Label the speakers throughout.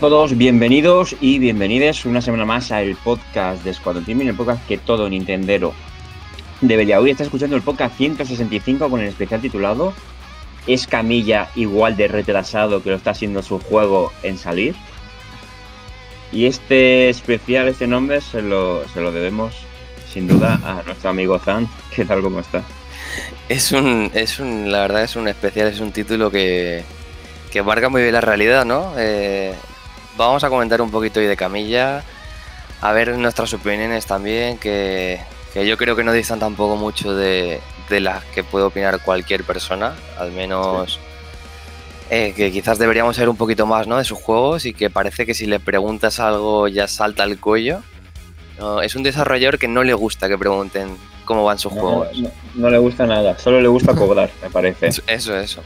Speaker 1: Todos, bienvenidos y bienvenidas una semana más al podcast de Squadron Team, el podcast que todo Nintendero debería oír. Está escuchando el podcast 165 con el especial titulado ¿Es Camilla igual de retrasado que lo está haciendo su juego en salir? Y este especial, este nombre, se lo, se lo debemos sin duda a nuestro amigo Zan. ¿Qué tal, cómo está?
Speaker 2: Es un, es un, la verdad es un especial, es un título que, que marca muy bien la realidad, ¿no? Eh, vamos a comentar un poquito hoy de Camilla, a ver nuestras opiniones también, que, yo creo que no distan tampoco mucho de, las que puede opinar cualquier persona, al menos eh, que quizás deberíamos saber un poquito más ¿no? de sus juegos y que parece que si le preguntas algo ya salta el cuello. es un desarrollador que no le gusta que pregunten cómo van sus juegos.
Speaker 1: No, le gusta nada, solo le gusta cobrar, me parece.
Speaker 2: Eso, eso.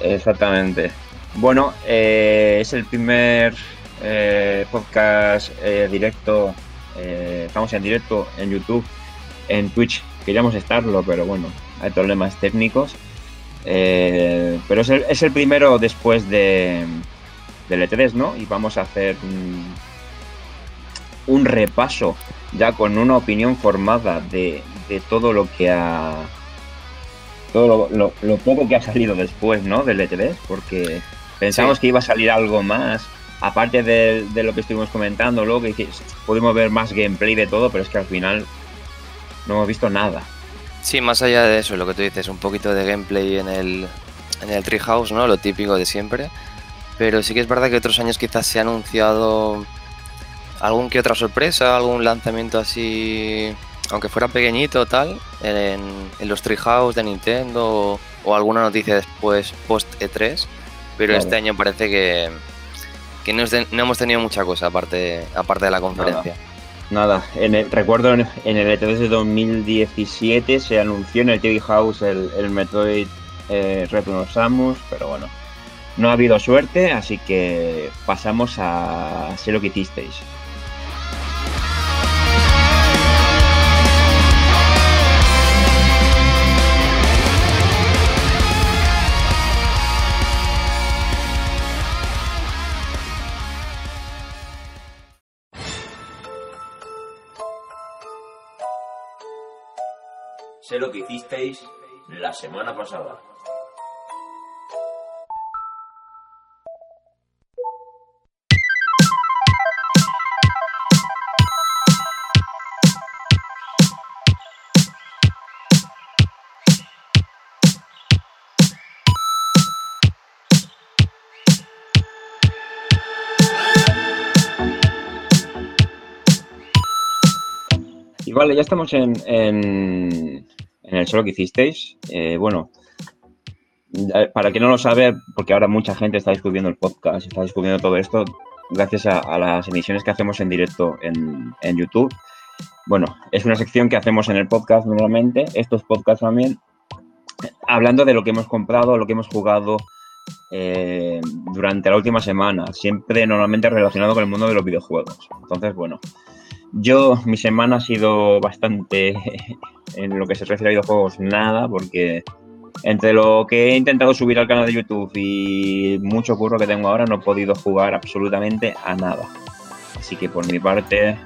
Speaker 1: Exactamente. Bueno, eh, es el primer eh, podcast eh, directo. Eh, estamos en directo en YouTube, en Twitch. Queríamos estarlo, pero bueno, hay problemas técnicos. pero es el, primero después de, del E3, ¿no? Y vamos a hacer un, repaso ya con una opinión formada de, todo lo que ha. Todo lo, poco que ha salido después, ¿no? Del E3, porque pensamos que iba a salir algo más aparte de, lo que estuvimos comentando, luego que pudimos ver más gameplay de todo, pero es que al final no hemos visto nada.
Speaker 2: Sí, más allá de eso, lo que tú dices, un poquito de gameplay en el, en el Treehouse, ¿no? Lo típico de siempre. Pero sí que es verdad que otros años quizás se ha anunciado algún que otra sorpresa, algún lanzamiento así, aunque fuera pequeñito o tal, en, en los Treehouse de Nintendo o, alguna noticia después post E3. Pero este año parece que, no, hemos tenido mucha cosa aparte, aparte de la conferencia.
Speaker 1: Nada, En el, recuerdo en, el E3 de 2017 se anunció en el TV House el, el Metroid eh, Return of Samus, pero bueno, no ha habido suerte, así que pasamos a sé lo que hicisteis.
Speaker 3: Sé lo que hicisteis la semana pasada.
Speaker 1: Y vale, ya estamos en, en el solo que hicisteis. Eh, bueno, eh, para quien no lo sabe, porque ahora mucha gente está descubriendo el podcast, está descubriendo todo esto, gracias a, las emisiones que hacemos en directo en, YouTube. Bueno, es una sección que hacemos en el podcast normalmente, estos podcasts también, hablando de lo que hemos comprado, lo que hemos jugado eh, durante la última semana, siempre normalmente relacionado con el mundo de los videojuegos. Entonces, bueno, yo, mi semana ha sido bastante, en lo que se refiere a videojuegos, nada, porque entre lo que he intentado subir al canal de YouTube y mucho curro que tengo ahora, no he podido jugar absolutamente a nada. Así que por mi parte...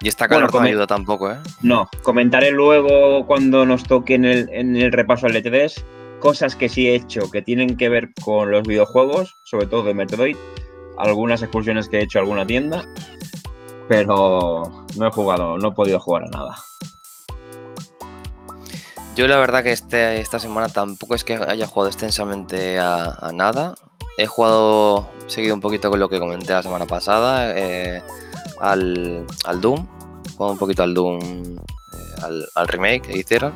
Speaker 2: Y esta calor no ayuda tampoco, ¿eh?
Speaker 1: No, comentaré luego cuando nos toque en el, en el repaso al E3 cosas que sí he hecho que tienen que ver con los videojuegos, sobre todo de Metroid, algunas excursiones que he hecho a alguna tienda pero no he jugado, no he podido jugar a nada.
Speaker 2: Yo la verdad que este, esta semana tampoco es que haya jugado extensamente a, nada. He jugado, seguido un poquito con lo que comenté la semana pasada, eh, al, al, Doom, he jugado un poquito al Doom, eh, al, remake que hicieron.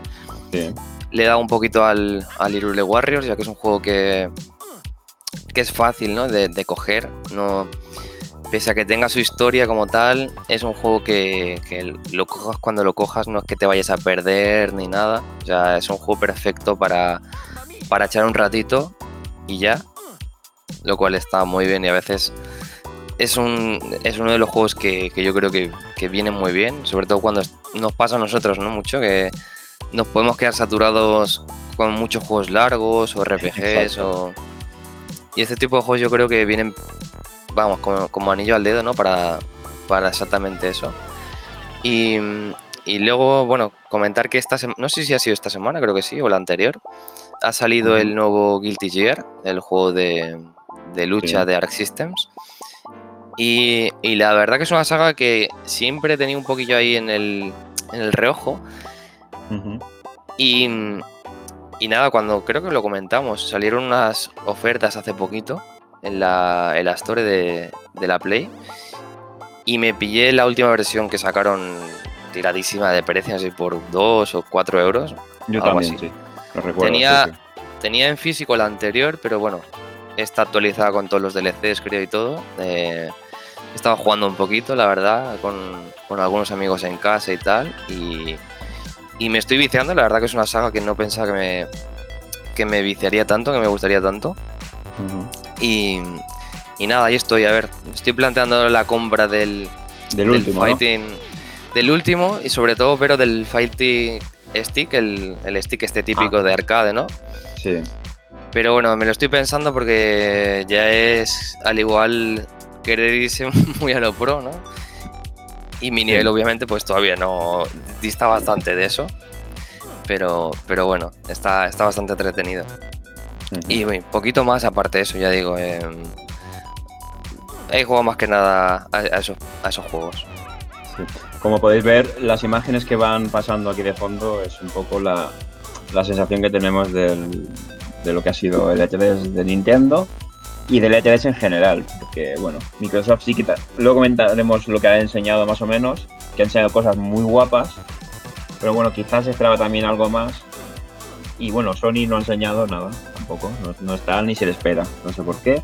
Speaker 2: Le he dado un poquito al, al Irule Warriors, ya que es un juego que, que es fácil ¿no? de, de coger. No, pese a que tenga su historia como tal, es un juego que, lo cojas cuando lo cojas, no es que te vayas a perder ni nada. O sea, es un juego perfecto para, para echar un ratito y ya. Lo cual está muy bien y a veces es, un, es uno de los juegos que, yo creo que, que vienen muy bien, sobre todo cuando nos pasa a nosotros, ¿no? Mucho que nos podemos quedar saturados con muchos juegos largos o RPGs o... Y este tipo de juegos yo creo que vienen vamos, como, como anillo al dedo, ¿no? Para, para exactamente eso. Y, y luego, bueno, comentar que esta semana, no sé si ha sido esta semana, creo que sí, o la anterior, ha salido el nuevo Guilty Gear, el juego de, de lucha
Speaker 1: Sí.
Speaker 2: de Arc Systems. Y, y la verdad que es una saga que siempre he tenido un poquillo ahí en el, en el reojo. Y, y nada, cuando creo que lo comentamos, salieron unas ofertas hace poquito en la, en la store de, de la Play. Y me pillé la última versión que sacaron tiradísima de precio, así por 2 o 4 euros.
Speaker 1: Yo
Speaker 2: Algo
Speaker 1: también,
Speaker 2: así.
Speaker 1: sí. Lo recuerdo.
Speaker 2: Tenía-
Speaker 1: sí, sí.
Speaker 2: Tenía en físico la anterior, pero bueno, está actualizada con todos los DLCs, creo, y todo. Eh, estaba jugando un poquito, la verdad, con, con algunos amigos en casa y tal. Y, y me estoy viciando, la verdad que es una saga que no pensaba que me, que me viciaría tanto, que me gustaría tanto. Y, y nada, ahí estoy, a ver, estoy planteando la compra del,
Speaker 1: Del último, ¿no?
Speaker 2: fighting, del último y sobre todo, pero del fighting stick, el, el stick este típico
Speaker 1: Ah.
Speaker 2: de arcade, ¿no?
Speaker 1: Sí.
Speaker 2: Pero bueno, me lo estoy pensando porque ya es al igual querer irse muy a lo pro, ¿no? Y mi nivel,
Speaker 1: Sí.
Speaker 2: obviamente, pues todavía no dista bastante de eso. Pero, pero bueno, está, está bastante entretenido. Y bueno, poquito más aparte de eso, ya digo. em, he jugado más que nada a, a esos, a esos juegos.
Speaker 1: Sí. Como podéis ver, las imágenes que van pasando aquí de fondo es un poco la, la sensación que tenemos del- de lo que ha sido el E3 de Nintendo y del E3 en general. Porque, bueno, Microsoft sí que... Luego comentaremos lo que ha enseñado más o menos, que ha enseñado cosas muy guapas, pero bueno, quizás esperaba también algo más. Y bueno, Sony no ha enseñado nada tampoco, no, está ni se le espera, no sé por qué.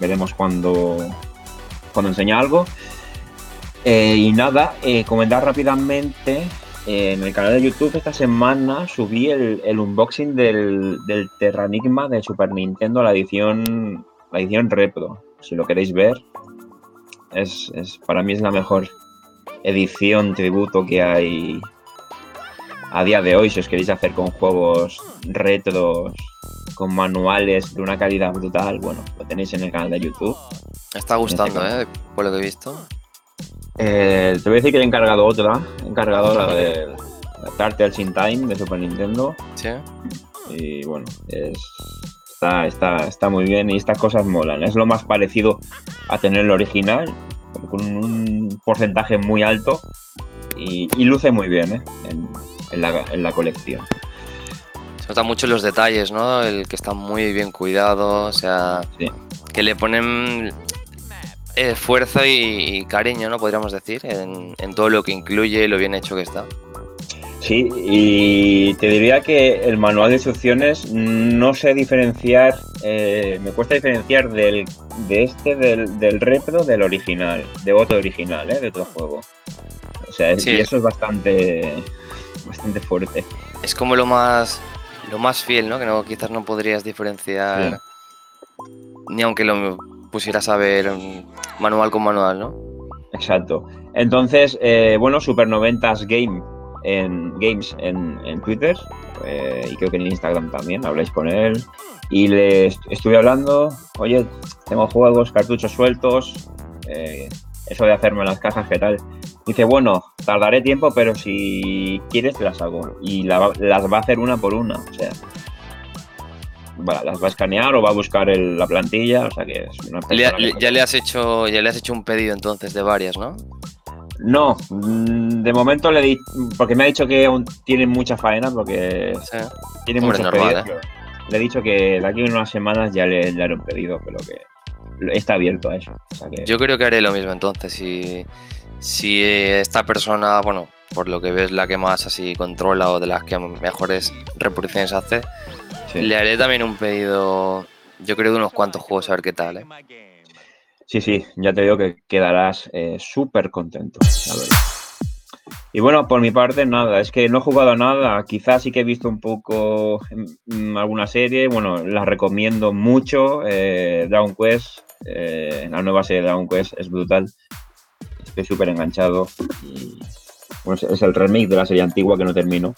Speaker 1: Veremos cuando, cuando enseña algo. Eh, y nada, eh, comentar rápidamente. eh, en el canal de YouTube esta semana subí el, el unboxing del, del Terranigma de Super Nintendo, la edición, la edición Repro. Si lo queréis ver, es, es- para mí es la mejor edición tributo que hay a día de hoy. Si os queréis hacer con juegos retros, con manuales de una calidad brutal, bueno, lo tenéis en el canal de YouTube.
Speaker 2: Me está gustando,
Speaker 1: caso.
Speaker 2: ¿eh? Por lo que he visto.
Speaker 1: Eh, te voy a decir que he encargado otra. He encargado la de la Turtles in Time de Super Nintendo.
Speaker 2: Sí.
Speaker 1: Y bueno, es, está, está, está muy bien y estas cosas molan. Es lo más parecido a tener el original, con un porcentaje muy alto y, y luce muy bien ¿eh? en, en la, en la colección.
Speaker 2: Se notan mucho los detalles, ¿no? El que está muy bien cuidado, o sea,
Speaker 1: Sí.
Speaker 2: que le ponen esfuerzo y, y cariño, ¿no? Podríamos decir, en, en todo lo que incluye y lo bien hecho que está.
Speaker 1: Sí, y te diría que el manual de instrucciones no sé diferenciar, eh, me cuesta diferenciar del, de este, del, del repro, del original, de otro original, ¿eh? de otro juego. O sea, es-
Speaker 2: Sí.
Speaker 1: y eso es bastante, bastante fuerte.
Speaker 2: Es como lo más lo más fiel, ¿no? Que no, quizás no podrías diferenciar ni aunque lo pusieras a ver manual con manual, ¿no?
Speaker 1: Exacto. Entonces, eh, bueno, Super 90s Game en Games en, en Twitter eh, y creo que en Instagram también, habláis con él. Y le est- estuve hablando, oye, tengo juegos, cartuchos sueltos, eh, eso de hacerme las cajas, ¿qué tal? Dice, bueno, tardaré tiempo, pero si quieres te las hago. Y la las va a hacer una por una, o sea. va- las va a escanear o va a buscar el- la plantilla, o sea que es una
Speaker 2: Le- ya le has hecho ya le has hecho un pedido entonces de varias, ¿no?
Speaker 1: No, mm, de momento le di, porque me ha dicho que aún tiene mucha faena, porque
Speaker 2: Sí.
Speaker 1: tiene muchos
Speaker 2: normal, ¿eh?
Speaker 1: pedidos. Le he dicho que de aquí a unas semanas ya le, le haré un pedido, pero que está abierto a eso. o sea que-
Speaker 2: Yo creo que haré lo mismo entonces. Si, si esta persona, bueno, por lo que ves, la que más así controla o de las que mejores reproducciones hace,
Speaker 1: sí.
Speaker 2: le haré también un pedido, yo creo, de unos cuantos juegos a ver qué tal. ¿eh?
Speaker 1: sí, sí, ya te digo que quedarás eh, súper contento. Y bueno, por mi parte, nada, es que no he jugado a nada. Quizás sí que he visto un poco mm, alguna serie. Bueno, la recomiendo mucho. eh, Dragon Quest, eh, la nueva serie de Dragon Quest es brutal. Estoy súper enganchado. Y, bueno, es- el remake de la serie antigua que no termino.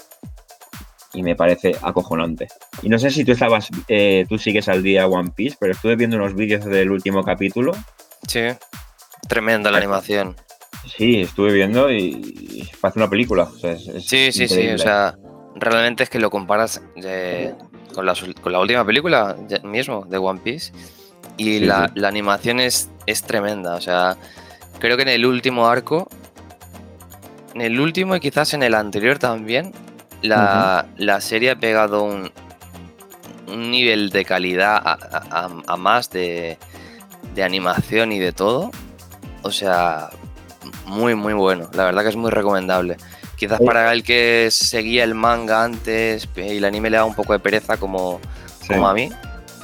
Speaker 1: Y me parece acojonante. Y no sé si tú estabas, eh, tú sigues al día One Piece, pero estuve viendo unos vídeos del último capítulo
Speaker 2: Sí, tremenda la animación.
Speaker 1: Sí, estuve viendo y parece una película. O sea, es- es
Speaker 2: Sí, sí, sí, o sea, realmente es que lo comparas eh, con, la, con la última película mismo de One Piece y
Speaker 1: Sí,
Speaker 2: la,
Speaker 1: sí.
Speaker 2: la animación es, es tremenda, o sea, creo que en el último arco, en el último y quizás en el anterior también, la, la serie ha pegado un, un nivel de calidad a, a- a- a más de, de animación y de todo, o sea, muy, muy bueno, la verdad que es muy recomendable. Quizás para el que seguía el manga antes y el anime le da un poco de pereza como, como a mí,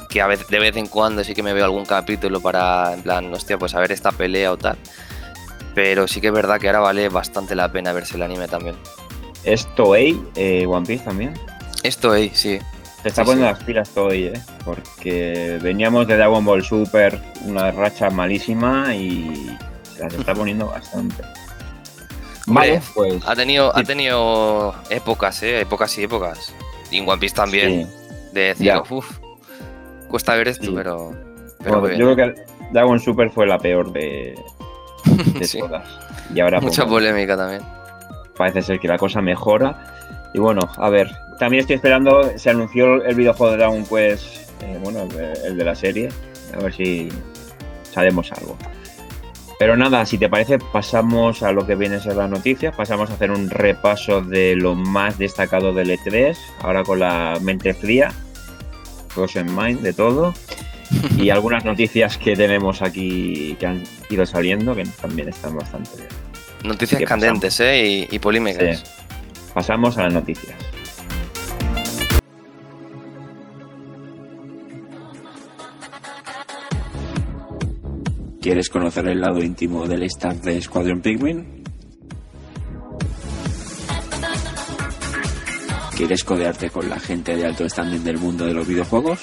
Speaker 2: que a veces, de vez en cuando sí que me veo algún capítulo para, en plan, hostia, pues a ver esta pelea o tal. Pero sí que es verdad que ahora vale bastante la pena verse el anime también.
Speaker 1: Es Toei, eh, One Piece también.
Speaker 2: Esto ahí, sí.
Speaker 1: Se está
Speaker 2: Sí,
Speaker 1: poniendo
Speaker 2: sí.
Speaker 1: las pilas Toei, ¿eh? Porque veníamos de Dragon Ball Super, una racha malísima y se las está poniendo bastante. Vale,
Speaker 2: Hombre,
Speaker 1: pues.
Speaker 2: Ha tenido, ha tenido épocas, ¿eh? Épocas y épocas. Y en One Piece también.
Speaker 1: sí.
Speaker 2: De decir, uff, cuesta ver esto,
Speaker 1: Sí.
Speaker 2: pero. Pero
Speaker 1: Bueno,
Speaker 2: muy
Speaker 1: yo creo que Dragon Super fue la peor de, de
Speaker 2: Sí.
Speaker 1: todas. Y ahora pues,
Speaker 2: Mucha polémica también.
Speaker 1: parece ser que la cosa mejora. Y bueno, a ver, también estoy esperando, se anunció el videojuego de Dragon Quest, eh, bueno, el de, el de la serie, a ver si sabemos algo. Pero nada, si te parece, pasamos a lo que viene a ser las noticias, pasamos a hacer un repaso de lo más destacado del E3, ahora con la mente fría, en mind de todo, y algunas noticias que tenemos aquí que han ido saliendo, que también están bastante bien.
Speaker 2: Noticias candentes, ¿eh? Y, y polémicas.
Speaker 1: Sí. Pasamos a las noticias.
Speaker 4: ¿Quieres conocer el lado íntimo del staff de Squadron Penguin? ¿Quieres codearte con la gente de alto standing del mundo de los videojuegos?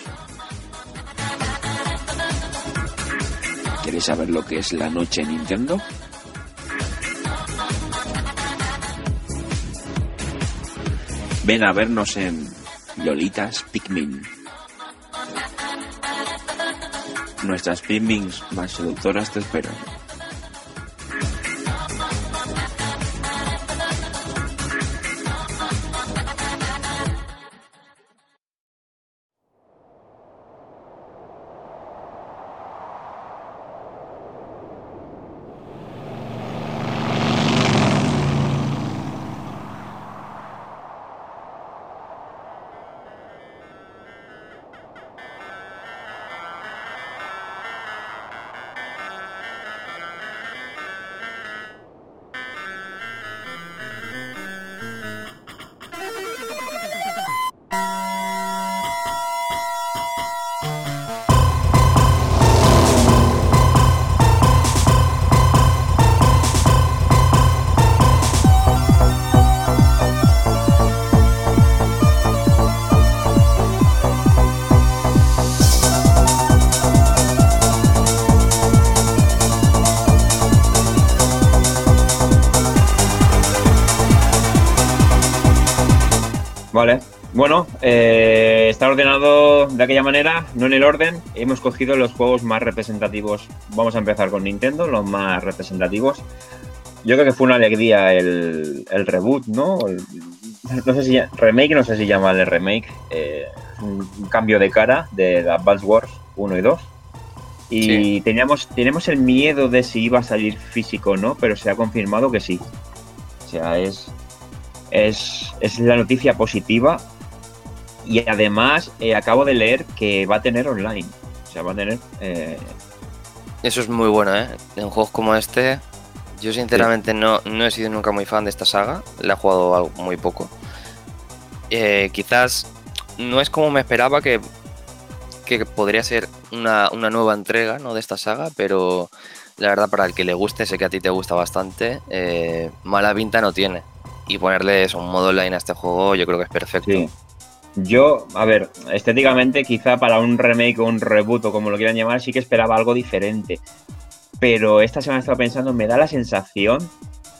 Speaker 4: ¿Quieres saber lo que es la noche Nintendo? Ven a vernos en Lolitas Pikmin. Nuestras Pikmins más seductoras te esperan.
Speaker 1: Aquella manera, no en el orden. Hemos cogido los juegos más representativos. Vamos a empezar con Nintendo, los más representativos. Yo creo que fue una alegría el, el reboot, ¿no? El- no sé si remake, no sé si llamarle remake. eh, un, cambio de cara de Advance Wars 1 y 2. Y
Speaker 2: Sí.
Speaker 1: teníamos, teníamos el miedo de si iba a salir físico o no, pero se ha confirmado que sí. O sea, es, es, es la noticia positiva. Y además eh, acabo de leer que va a tener online. O sea, va a tener... eh,
Speaker 2: Eso es muy bueno, ¿eh? En juegos como este, yo sinceramente no, no he sido nunca muy fan de esta saga. La he jugado algo- muy poco. Eh, quizás no es como me esperaba que, que podría ser una, una nueva entrega ¿no? de esta saga, pero la verdad para el que le guste, sé que a ti te gusta bastante, eh, mala pinta no tiene. Y ponerle eso, un modo online a este juego yo creo que es perfecto.
Speaker 1: Sí. Yo, a ver, estéticamente quizá para un remake o un reboot o como lo quieran llamar, sí que esperaba algo diferente. Pero esta semana he estado pensando, me da la sensación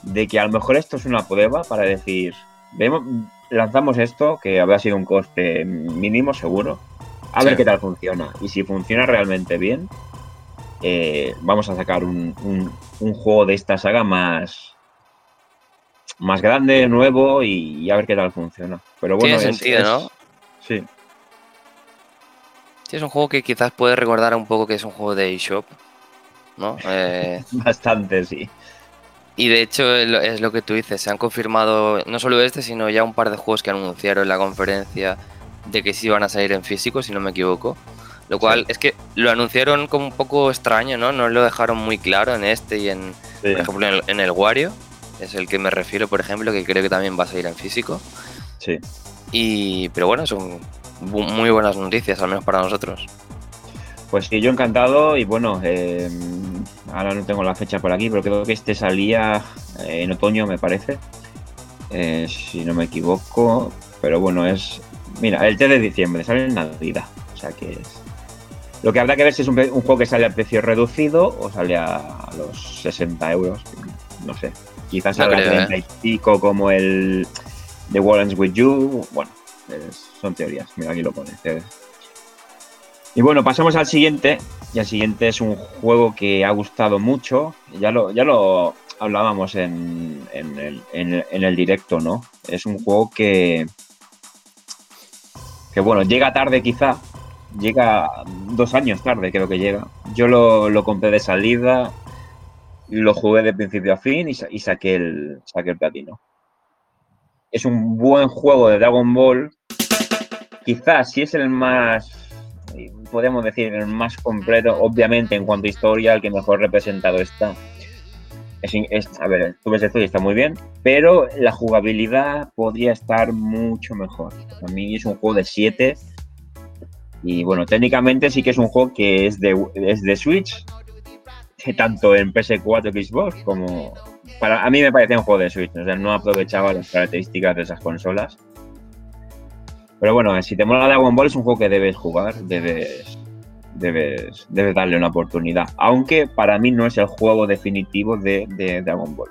Speaker 1: de que a lo mejor esto es una prueba para decir, vemos, lanzamos esto, que habrá sido un coste mínimo seguro, a
Speaker 2: Sí.
Speaker 1: ver qué tal funciona. Y si funciona realmente bien, eh, vamos a sacar un, un- un juego de esta saga más, más grande, nuevo y, y a ver qué tal funciona. Pero bueno,
Speaker 2: Tiene
Speaker 1: es-
Speaker 2: sentido,
Speaker 1: es-
Speaker 2: ¿no?
Speaker 1: Sí,
Speaker 2: Sí, es un juego que quizás puede recordar un poco que es un juego de eShop, ¿no? Eh,
Speaker 1: bastante, sí.
Speaker 2: y de hecho es lo- que tú dices, se han confirmado no solo este, sino ya un par de juegos que anunciaron en la conferencia de que sí van a salir en físico, si no me equivoco. Lo cual es que lo anunciaron como un poco extraño, ¿no? No lo dejaron muy claro en este y en,
Speaker 1: Sí.
Speaker 2: por ejemplo, en el, en el Wario, es el que me refiero, por ejemplo, que creo que también va a salir en físico.
Speaker 1: sí.
Speaker 2: Y, pero bueno, son muy buenas noticias, al menos para nosotros.
Speaker 1: Pues sí, yo encantado y bueno, eh, ahora no tengo la fecha por aquí, pero creo que este salía eh, en otoño, me parece, eh, si no me equivoco. Pero bueno, es, mira, el 3 de diciembre, sale en Navidad, o sea que es... Lo que habrá que ver si es un, un juego que sale a precio reducido o sale a los 60 euros, no sé. Quizás
Speaker 2: No
Speaker 1: a
Speaker 2: ¿eh?
Speaker 1: 30 y pico como el The War Ends With You, bueno, son teorías, mira aquí lo pone. te- y bueno, pasamos al siguiente. Y el siguiente es un juego que ha gustado mucho. Ya lo, ya lo hablábamos en, en el, en el- directo, ¿no? Es un juego que. Que bueno, llega tarde quizá. Llega dos años tarde, creo que llega. Yo lo, lo compré de salida. Lo jugué de principio a fin y, y saqué, el, saqué el platino. Es un buen juego de Dragon Ball. Quizás si es el más podríamos decir, el más completo, obviamente en cuanto a historia, el que mejor representado está. Es, a ver, tú ves esto y está muy bien, pero la jugabilidad podría estar mucho mejor. A mí es un juego de 7 y bueno, técnicamente sí que es un juego que es de, es de Switch, tanto en PS4 que Xbox como... Para, a mí me parecía un juego de Switch, o sea, no aprovechaba las características de esas consolas. Pero bueno, si te mola Dragon Ball es un juego que debes jugar, debes, debes, debes darle una oportunidad. Aunque para mí no es el juego definitivo de, de Dragon Ball.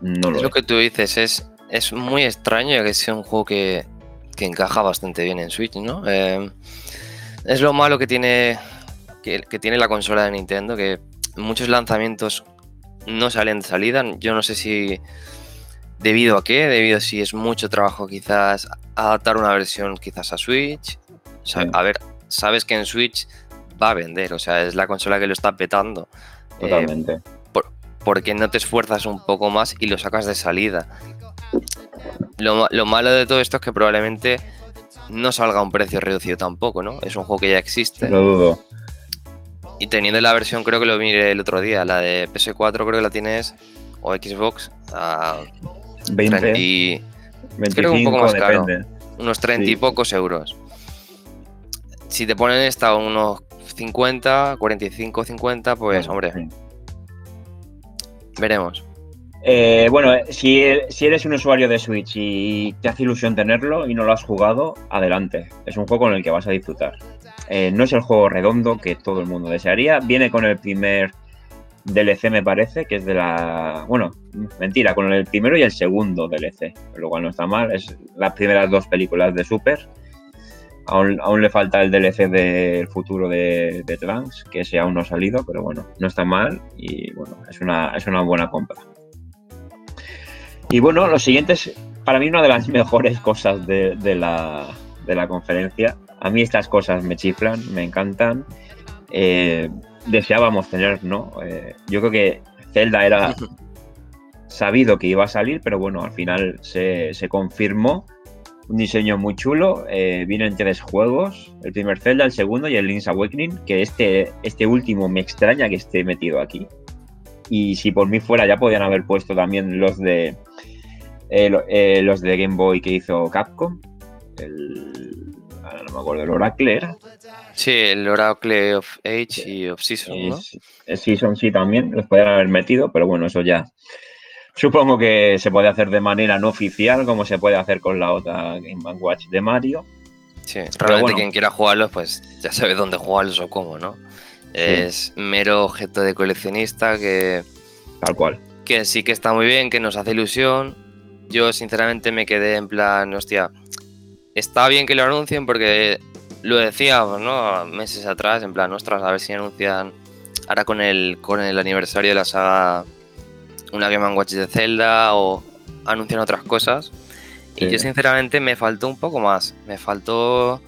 Speaker 1: No lo
Speaker 2: Es lo que tú dices, es, es muy extraño que sea un juego que, que encaja bastante bien en Switch, ¿no? Eh, es lo malo que tiene, que, que tiene la consola de Nintendo, que muchos lanzamientos no salen de salida. Yo no sé si debido a qué, debido a si es mucho trabajo quizás adaptar una versión quizás a Switch. O sea,
Speaker 1: Sí.
Speaker 2: A ver, sabes que en Switch va a vender, o sea, es la consola que lo está petando. Eh,
Speaker 1: Totalmente.
Speaker 2: porque no te esfuerzas un poco más y lo sacas de salida. Lo, lo malo de todo esto es que probablemente no salga a un precio reducido tampoco, ¿no? Es un juego que ya existe.
Speaker 1: Lo dudo.
Speaker 2: Y teniendo la versión, creo que lo miré el otro día, la de PS4 creo que la tienes, o Xbox, a
Speaker 1: 20,
Speaker 2: 30 y-
Speaker 1: 25,
Speaker 2: creo que un poco más caro. unos 30 y pocos euros. Si te ponen esta unos 50, 45, 50, pues hombre,
Speaker 1: Sí.
Speaker 2: veremos.
Speaker 1: Eh, bueno, si, si eres un usuario de Switch y te hace ilusión tenerlo y no lo has jugado, adelante. Es un juego con el que vas a disfrutar. Eh, no es el juego redondo que todo el mundo desearía. Viene con el primer DLC, me parece, que es de la. Bueno, mentira, con el primero y el segundo DLC, lo cual no está mal. Es las primeras dos películas de Super. Aún, le falta el DLC del futuro de, de Trunks, que ese aún no ha salido, pero bueno, no está mal y bueno, es una, es una buena compra. Y bueno, lo siguiente es para mí una de las mejores cosas de la, de la conferencia. A mí estas cosas me chiflan, me encantan. Eh, deseábamos tener, ¿no? Eh, yo creo que Zelda era sabido que iba a salir, pero bueno, al final se, se confirmó. Un diseño muy chulo. eh, vienen tres juegos: el primer Zelda, el segundo y el Link's Awakening. Que este, este último me extraña que esté metido aquí. Y si por mí fuera, ya podían haber puesto también los de eh, lo- los de Game Boy que hizo Capcom. El, no me acuerdo, el Oracle era.
Speaker 2: Sí, el Oracle of Age y of Season, ¿no?
Speaker 1: Es- Season sí también, los podían haber metido, pero bueno, eso ya. Supongo que se puede hacer de manera no oficial, como se puede hacer con la otra Game Watch de Mario.
Speaker 2: Sí, realmente
Speaker 1: bueno.
Speaker 2: quien quiera jugarlos, pues ya sabe dónde jugarlos o cómo, ¿no? Es mero objeto de coleccionista que,
Speaker 1: Tal cual.
Speaker 2: que sí que está muy bien, que nos hace ilusión. Yo sinceramente me quedé en plan, hostia, está bien que lo anuncien porque lo decíamos, ¿no? Meses atrás, en plan, ostras, a ver si anuncian ahora con el, con el aniversario de la saga, una Game Watch de Zelda o anuncian otras cosas. Y yo sinceramente me faltó un poco más, me faltó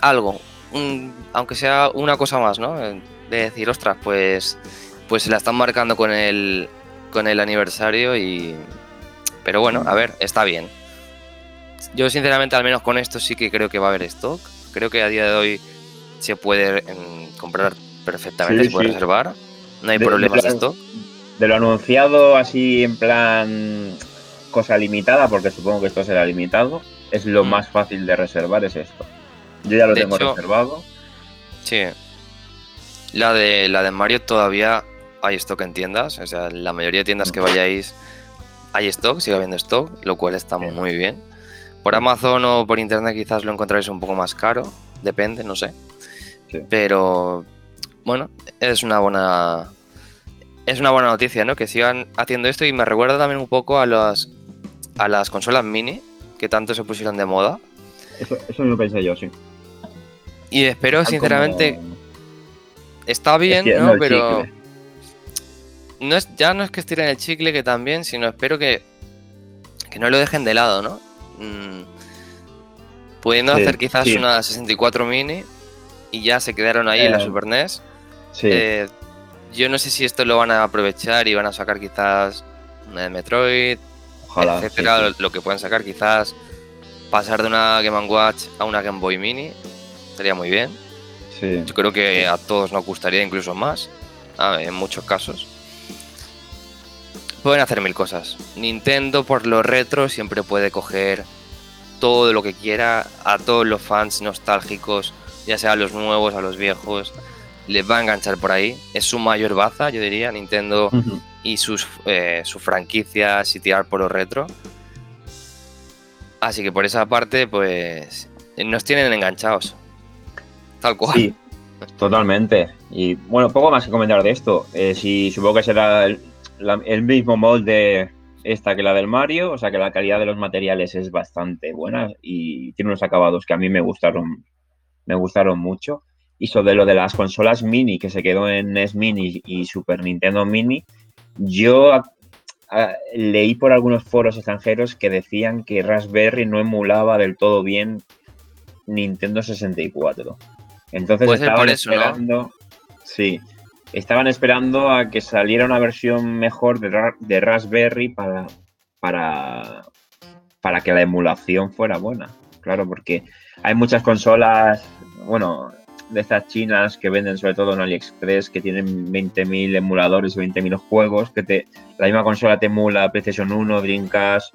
Speaker 2: algo, un- aunque sea una cosa más, ¿no? De decir, ostras, pues, pues se la están marcando con el, con el aniversario y... Pero bueno, a ver, está bien. Yo sinceramente, al menos con esto sí que creo que va a haber stock. Creo que a día de hoy se puede em, comprar perfectamente,
Speaker 1: Sí,
Speaker 2: se puede
Speaker 1: sí.
Speaker 2: reservar. No hay
Speaker 1: De- de
Speaker 2: problemas de,
Speaker 1: plan-
Speaker 2: stock.
Speaker 1: De lo anunciado así en plan cosa limitada, porque supongo que esto será limitado, es lo
Speaker 2: Mm.
Speaker 1: más fácil de reservar, es esto. Yo ya lo
Speaker 2: De
Speaker 1: tengo
Speaker 2: hecho-
Speaker 1: reservado.
Speaker 2: Sí. La de, la de Mario todavía hay stock en tiendas. O sea, la mayoría de tiendas que vayáis hay stock, sigue habiendo stock, lo cual está muy bien. Por Amazon o por internet quizás lo encontráis un poco más caro, depende, no sé.
Speaker 1: Sí.
Speaker 2: Pero bueno, es una buena es una buena noticia, ¿no? Que sigan haciendo esto y me recuerda también un poco a las a las consolas mini que tanto se pusieron de moda.
Speaker 1: Eso, eso lo pensé yo, sí.
Speaker 2: Y espero sinceramente
Speaker 1: como
Speaker 2: está bien, ¿no? Pero
Speaker 1: chicle.
Speaker 2: no es, ya no es que estiren el chicle, que también, sino espero que, que no lo dejen de lado, ¿no? Mm, pudiendo
Speaker 1: Sí,
Speaker 2: hacer quizás
Speaker 1: sí.
Speaker 2: una 64 mini y ya se quedaron ahí en la
Speaker 1: Eh,
Speaker 2: Super NES.
Speaker 1: Sí,
Speaker 2: Eh, yo no sé si esto lo van a aprovechar y van a sacar quizás una de Metroid,
Speaker 1: ojalá.
Speaker 2: etcétera,
Speaker 1: sí.
Speaker 2: Lo, lo que puedan sacar quizás pasar de una Game Watch a una Game Boy Mini sería muy bien.
Speaker 1: Sí.
Speaker 2: Yo creo que a todos nos gustaría incluso más, ah, en muchos casos. Pueden hacer mil cosas. Nintendo, por lo retro, siempre puede coger todo lo que quiera a todos los fans nostálgicos, ya sea a los nuevos, a los viejos. Les va a enganchar por ahí. Es su mayor baza, yo diría, Nintendo y sus, eh, sus franquicias y tirar por lo retro. Así que por esa parte, pues nos tienen enganchados. Tal cual.
Speaker 1: Sí, totalmente. Y bueno, poco más que comentar de esto. Eh, si supongo que será el, la- el mismo molde esta que la del Mario, o sea que la calidad de los materiales es bastante buena y tiene unos acabados que a mí me gustaron, me gustaron mucho. Y sobre lo de las consolas mini, que se quedó en NES Mini y Super Nintendo Mini, yo a- a- leí por algunos foros extranjeros que decían que Raspberry no emulaba del todo bien Nintendo 64. Entonces
Speaker 2: Puede
Speaker 1: estaban
Speaker 2: por eso, ¿no?
Speaker 1: esperando. Sí. Estaban esperando a que saliera una versión mejor de, de Raspberry para, para, para que la emulación fuera buena. Claro, porque hay muchas consolas, bueno, de estas chinas que venden sobre todo en AliExpress, que tienen 20.000 emuladores o 20.000 juegos, que te, la misma consola te emula PlayStation 1, Dreamcast,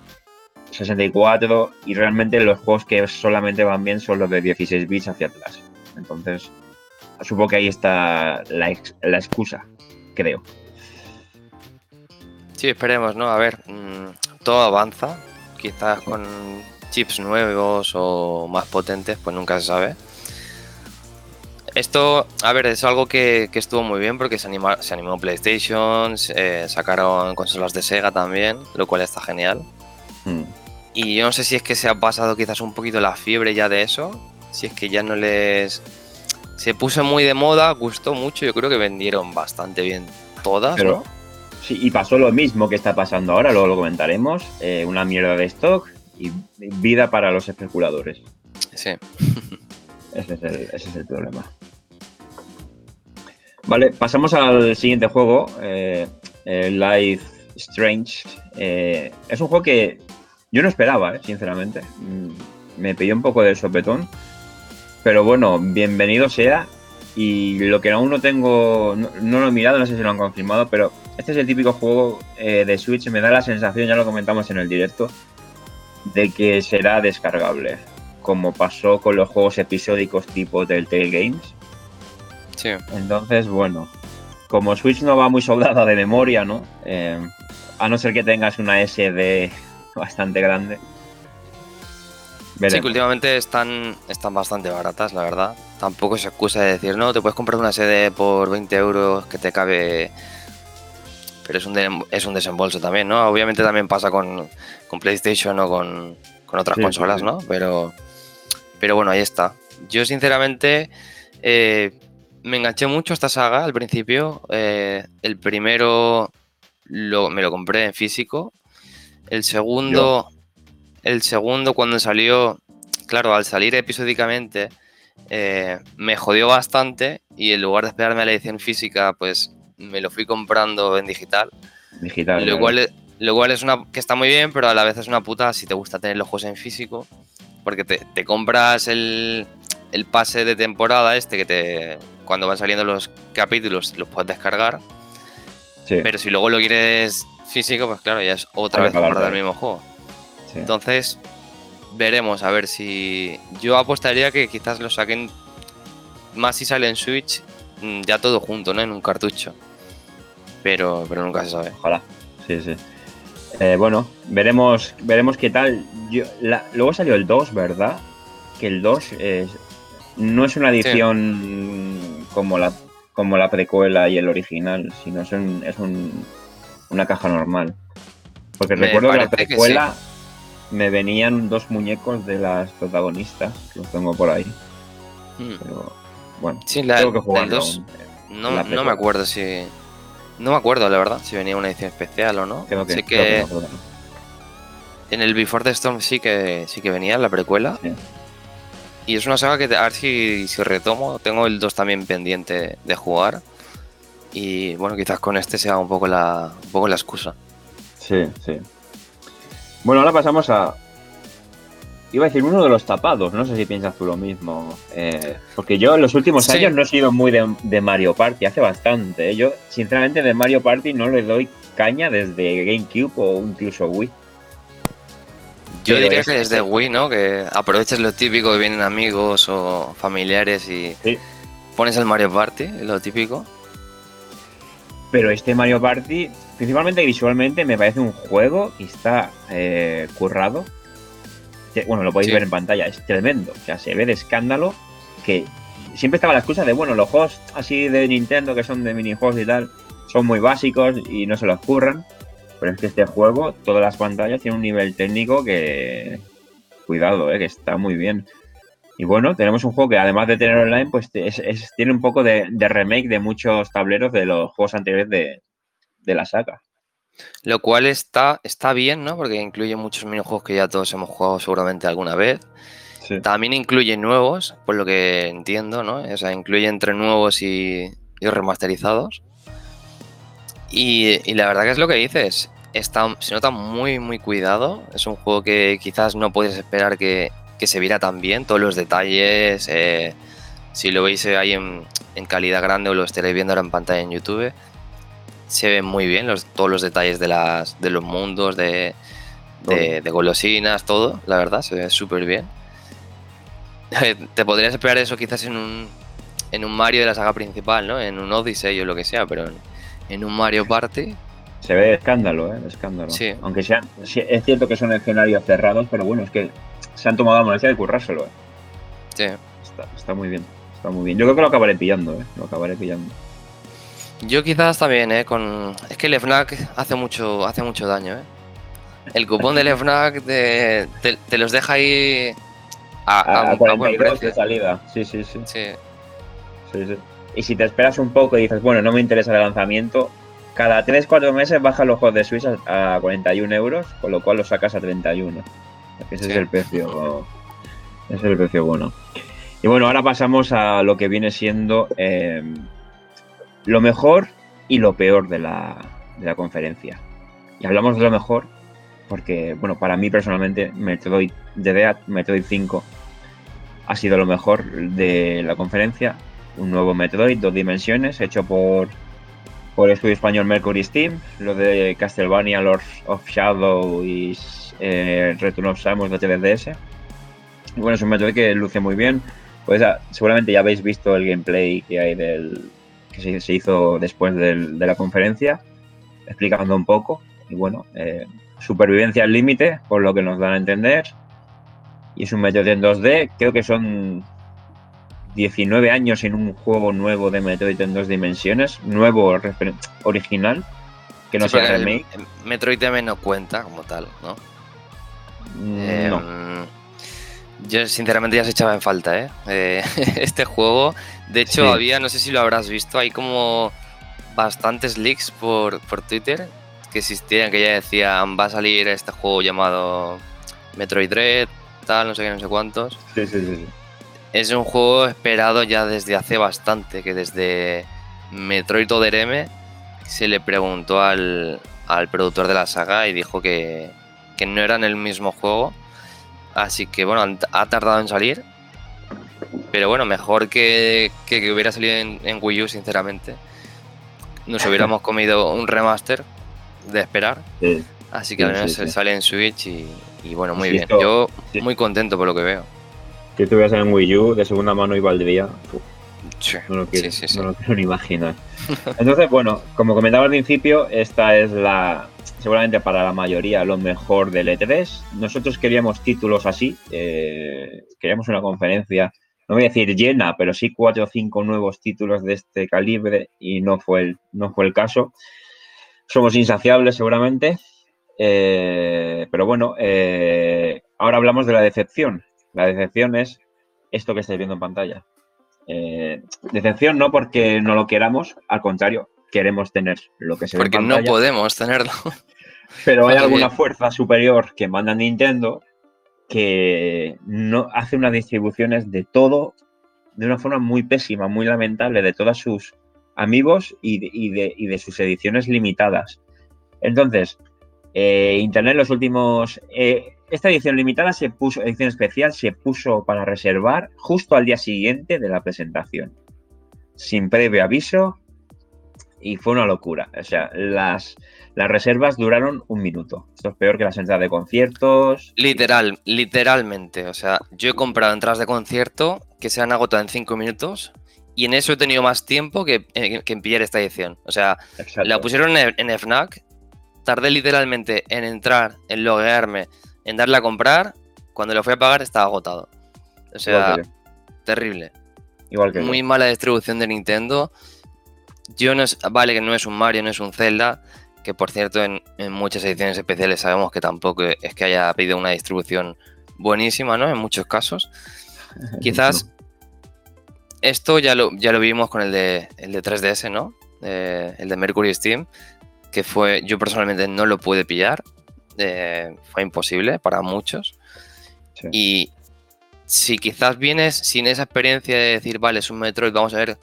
Speaker 1: 64, y realmente los juegos que solamente van bien son los de 16 bits hacia atrás. Entonces, supongo que ahí está la, ex- la excusa, creo.
Speaker 2: Sí, esperemos, ¿no? A ver, mm, todo avanza. Quizás con chips nuevos o más potentes, pues nunca se sabe. Esto, a ver, es algo que, que estuvo muy bien porque se, anima- se animó PlayStation, eh, sacaron consolas de Sega también, lo cual está genial.
Speaker 1: Mm.
Speaker 2: Y yo no sé si es que se ha pasado quizás un poquito la fiebre ya de eso, si es que ya no les... Se puso muy de moda, gustó mucho, yo creo que vendieron bastante bien todas,
Speaker 1: Pero-
Speaker 2: ¿no?
Speaker 1: Sí, y pasó lo mismo que está pasando ahora, luego lo comentaremos. eh, una mierda de stock y vida para los especuladores.
Speaker 2: Sí.
Speaker 1: Ese es el, ese es el problema. Vale, pasamos al siguiente juego, eh, eh, Life Strange. Eh, es un juego que yo no esperaba, eh, sinceramente. Mm, Me pilló un poco de sopetón. Pero bueno, bienvenido sea. Y lo que aún no tengo, no, no lo he mirado, no sé si lo han confirmado, pero este es el típico juego eh, de Switch. Me da la sensación, ya lo comentamos en el directo, de que será descargable como pasó con los juegos episódicos tipo Telltale Games.
Speaker 2: Sí.
Speaker 1: Entonces, bueno, como Switch no va muy soldada de memoria, ¿no? Eh, a no ser que tengas una SD bastante grande.
Speaker 2: Sí, que últimamente están, están bastante baratas, la verdad. Tampoco es excusa de decir, no, te puedes comprar una SD por 20 euros que te cabe. Pero es un, de- es un desembolso también, ¿no? Obviamente también pasa con, con PlayStation o con, con otras
Speaker 1: Sí,
Speaker 2: consolas,
Speaker 1: sí.
Speaker 2: ¿no? Pero, pero bueno, ahí está. Yo, sinceramente, eh, me enganché mucho a esta saga al principio. Eh, el primero lo- me lo compré en físico. El segundo, el segundo cuando salió, claro, al salir episódicamente, eh, me jodió bastante y en lugar de esperarme a la edición física, pues me lo fui comprando en digital.
Speaker 1: Digital.
Speaker 2: Lo cual, es- lo cual es una que está muy bien, pero a la vez es una puta si te gusta tener los juegos en físico. Porque te, te compras el, el pase de temporada este que te. Cuando van saliendo los capítulos los puedes descargar.
Speaker 1: Sí,
Speaker 2: Pero si luego lo quieres físico, pues claro, ya es otra vez comprar el
Speaker 1: otra
Speaker 2: mismo juego.
Speaker 1: Sí.
Speaker 2: Entonces, veremos a ver si. Yo apostaría que quizás lo saquen más si sale en Switch, mm, ya todo junto, ¿no? En un cartucho. Pero, pero nunca se sabe.
Speaker 1: Ojalá. Sí, sí. Eh, bueno, veremos, veremos qué tal. Yo, la- luego salió el 2, ¿verdad? Que el 2 es- no es una edición como, la, como la precuela y el original, sino es, un- es un- una caja normal. Porque
Speaker 2: Me
Speaker 1: recuerdo que la
Speaker 2: que
Speaker 1: precuela me venían dos muñecos de las protagonistas, los tengo por ahí,
Speaker 2: Mm.
Speaker 1: pero bueno,
Speaker 2: Sí, la,
Speaker 1: tengo que jugarlo.
Speaker 2: dos-
Speaker 1: aún.
Speaker 2: No, me acuerdo si. No me acuerdo, la verdad, si venía una edición especial o no.
Speaker 1: Creo que, creo
Speaker 2: que,
Speaker 1: no, que no.
Speaker 2: en el Before the Storm sí que sí que venía la precuela.
Speaker 1: Sí.
Speaker 2: Y es una saga que a ver si, si retomo. Tengo el 2 también pendiente de jugar. Y bueno, quizás con este sea un poco la, un poco la excusa.
Speaker 1: Sí, sí. Bueno, ahora pasamos a. Iba a decir uno de los tapados, no sé si piensas tú lo mismo. eh, porque yo en los últimos
Speaker 2: Sí.
Speaker 1: años no he sido muy de, de Mario Party, hace bastante. eh. Yo, sinceramente, de Mario Party no le doy caña desde GameCube o incluso Wii.
Speaker 2: Yo
Speaker 1: Pero
Speaker 2: diría
Speaker 1: es-
Speaker 2: que desde Wii, ¿no? Que aproveches lo típico que vienen amigos o familiares y
Speaker 1: Sí.
Speaker 2: pones el Mario Party, lo típico.
Speaker 1: Pero este Mario Party, principalmente visualmente, me parece un juego que está eh, currado. Bueno, lo podéis
Speaker 2: Sí.
Speaker 1: ver en pantalla, es tremendo. O sea, se ve de escándalo que siempre estaba la excusa de, bueno, los juegos así de Nintendo, que son de minijuegos y tal, son muy básicos y no se los curran. Pero es que este juego, todas las pantallas tienen un nivel técnico que... Cuidado, eh, que está muy bien. Y bueno, tenemos un juego que además de tener online, pues es- es- tiene un poco de, de remake de muchos tableros de los juegos anteriores de, de la saga.
Speaker 2: Lo cual está, está bien, ¿no? Porque incluye muchos minijuegos que ya todos hemos jugado seguramente alguna vez.
Speaker 1: Sí.
Speaker 2: También incluye nuevos, por lo que entiendo, ¿no? O sea, incluye entre nuevos y, y remasterizados. Y, y la verdad que es lo que dices. Está, se nota muy, muy cuidado. Es un juego que quizás no podías esperar que, que se viera tan bien. Todos los detalles. eh, si lo veis ahí en, en calidad grande o lo estaréis viendo ahora en pantalla en YouTube, se ven muy bien los, todos los detalles de, las, de los mundos, de, de, de golosinas, todo. La verdad, se ve súper bien. Te podrías esperar eso quizás en un, en un Mario de la saga principal, ¿no? En un Odyssey o lo que sea, pero en, en un Mario Party,
Speaker 1: Se ve escándalo, ¿eh? Escándalo.
Speaker 2: Sí.
Speaker 1: Aunque sean, sí, es cierto que son escenarios cerrados, pero bueno, es que se han tomado la molestia de currárselo, ¿eh?
Speaker 2: sí.
Speaker 1: Está, está muy bien. Está muy bien. Yo creo que lo acabaré pillando, ¿eh? Lo acabaré pillando.
Speaker 2: Yo quizás también, ¿eh? Con... Es que el FNAC hace mucho, hace mucho daño, ¿eh? El cupón del FNAC te, te, te los deja ahí a, a,
Speaker 1: A, a
Speaker 2: a buen
Speaker 1: 42
Speaker 2: precio.
Speaker 1: de salida. Sí, sí, sí,
Speaker 2: Sí,
Speaker 1: sí, sí. Y si te esperas un poco y dices, bueno, no me interesa el lanzamiento, cada 3-4 meses bajan los juegos de Switch a, a 41 euros, con lo cual los sacas a 31. Ese
Speaker 2: Sí.
Speaker 1: es el precio. Ese es el precio bueno. Y bueno, ahora pasamos a lo que viene siendo eh, lo mejor y lo peor de la, de la conferencia. Y hablamos de lo mejor porque, bueno, para mí personalmente, Metroid DDA, Metroid 5 ha sido lo mejor de la conferencia. Un nuevo Metroid, dos dimensiones, hecho por, por el estudio español Mercury Steam. Lo de Castlevania, Lords of Shadow y eh, Return of Samus de 3DS. Y bueno, es un Metroid que luce muy bien. Pues ah, seguramente ya habéis visto el gameplay que hay del que se, se hizo después del- de la conferencia, explicando un poco. Y bueno, eh, supervivencia al límite, por lo que nos dan a entender. Y es un Metroid en 2D. Creo que son 19 años en un juego nuevo de Metroid en dos dimensiones. Nuevo, original. Que no
Speaker 2: Sí,
Speaker 1: sea remake.
Speaker 2: Metroid M no cuenta como tal, ¿no?
Speaker 1: Mm,
Speaker 2: Eh,
Speaker 1: no.
Speaker 2: Yo sinceramente ya se echaba en falta, ¿eh? Eh, este juego. De hecho,
Speaker 1: Sí.
Speaker 2: había, no sé si lo habrás visto, hay como bastantes leaks por, por Twitter que existían, que ya decían, va a salir este juego llamado Metroid Dread, tal, no sé qué, no sé cuántos.
Speaker 1: Sí, sí, sí. sí.
Speaker 2: Es un juego esperado ya desde hace bastante, que desde Metroid Other M se le preguntó al, al productor de la saga y dijo que, que no eran el mismo juego. Así que bueno, ha tardado en salir. Pero bueno, mejor que, que, que hubiera salido en, en Wii U, sinceramente. Nos hubiéramos comido un remaster de esperar.
Speaker 1: Sí.
Speaker 2: Así que
Speaker 1: Sí,
Speaker 2: al menos
Speaker 1: sí,
Speaker 2: sale en Switch y, y bueno, muy bien.
Speaker 1: esto-
Speaker 2: Yo muy contento por lo que veo.
Speaker 1: Si estuviese en Wii U, de segunda mano y valdría. no lo quiero,
Speaker 2: sí, sí, sí.
Speaker 1: no lo quiero ni imaginar. Entonces, bueno, como comentaba al principio, esta es la, seguramente para la mayoría, lo mejor del E3. Nosotros queríamos títulos así, eh, queríamos una conferencia, no voy a decir llena, pero sí cuatro o cinco nuevos títulos de este calibre y no fue el, no fue el caso. Somos insaciables seguramente, eh, pero bueno, eh, ahora hablamos de la decepción. La decepción es esto que estáis viendo en pantalla. Decepción no porque no lo queramos, al contrario, queremos tener lo que se ve
Speaker 2: Porque
Speaker 1: en
Speaker 2: no
Speaker 1: pantalla,
Speaker 2: podemos tenerlo.
Speaker 1: pero hay alguna fuerza superior que manda Nintendo que no hace unas distribuciones de todo de una forma muy pésima, muy lamentable, de todos sus amigos y de, y de- y de sus ediciones limitadas. Entonces, eh, Internet los últimos... eh, esta edición limitada se puso, edición especial, se puso para reservar justo al día siguiente de la presentación. Sin previo aviso y fue una locura. O sea, las, las reservas duraron un minuto. Esto es peor que las entradas de conciertos.
Speaker 2: Literal, literalmente. O sea, yo he comprado entradas de concierto que se han agotado en 5 minutos y en eso he tenido más tiempo que, eh, que en pillar esta edición. O sea,
Speaker 1: Exacto.
Speaker 2: la pusieron en, en FNAC, tardé literalmente en entrar, en loguearme, en darle a comprar. Cuando lo fui a pagar estaba agotado. O sea, terrible.
Speaker 1: Igual que yo.
Speaker 2: Muy mala distribución de Nintendo. Yo no es, vale que no es un Mario, no es un Zelda, que por cierto en, en muchas ediciones especiales sabemos que tampoco es que haya pedido una distribución buenísima, ¿no? En muchos casos. Quizás esto ya lo, ya lo vimos con el de, el de 3DS, ¿no? Eh, el de Mercury Steam, que fue, yo personalmente no lo pude pillar, eh, fue imposible para muchos.
Speaker 1: Sí.
Speaker 2: Y si quizás vienes sin esa experiencia de decir, vale, es un Metroid, vamos a ver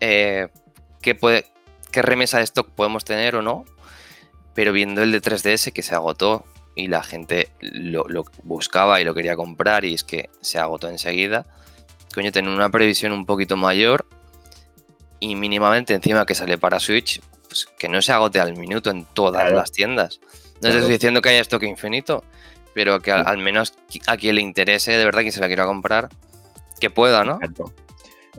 Speaker 2: eh, qué, puede, qué remesa de stock podemos tener o no, pero viendo el de 3DS que se agotó y la gente lo, lo buscaba y lo quería comprar y es que se agotó enseguida, coño, tener una previsión un poquito mayor y mínimamente encima que sale para Switch, pues que no se agote al minuto en todas
Speaker 1: Claro.
Speaker 2: las tiendas. No
Speaker 1: Claro.
Speaker 2: estoy diciendo que haya stock infinito, pero que al, al menos a quien le interese de verdad que se la quiera comprar, que pueda, ¿no?
Speaker 1: Exacto.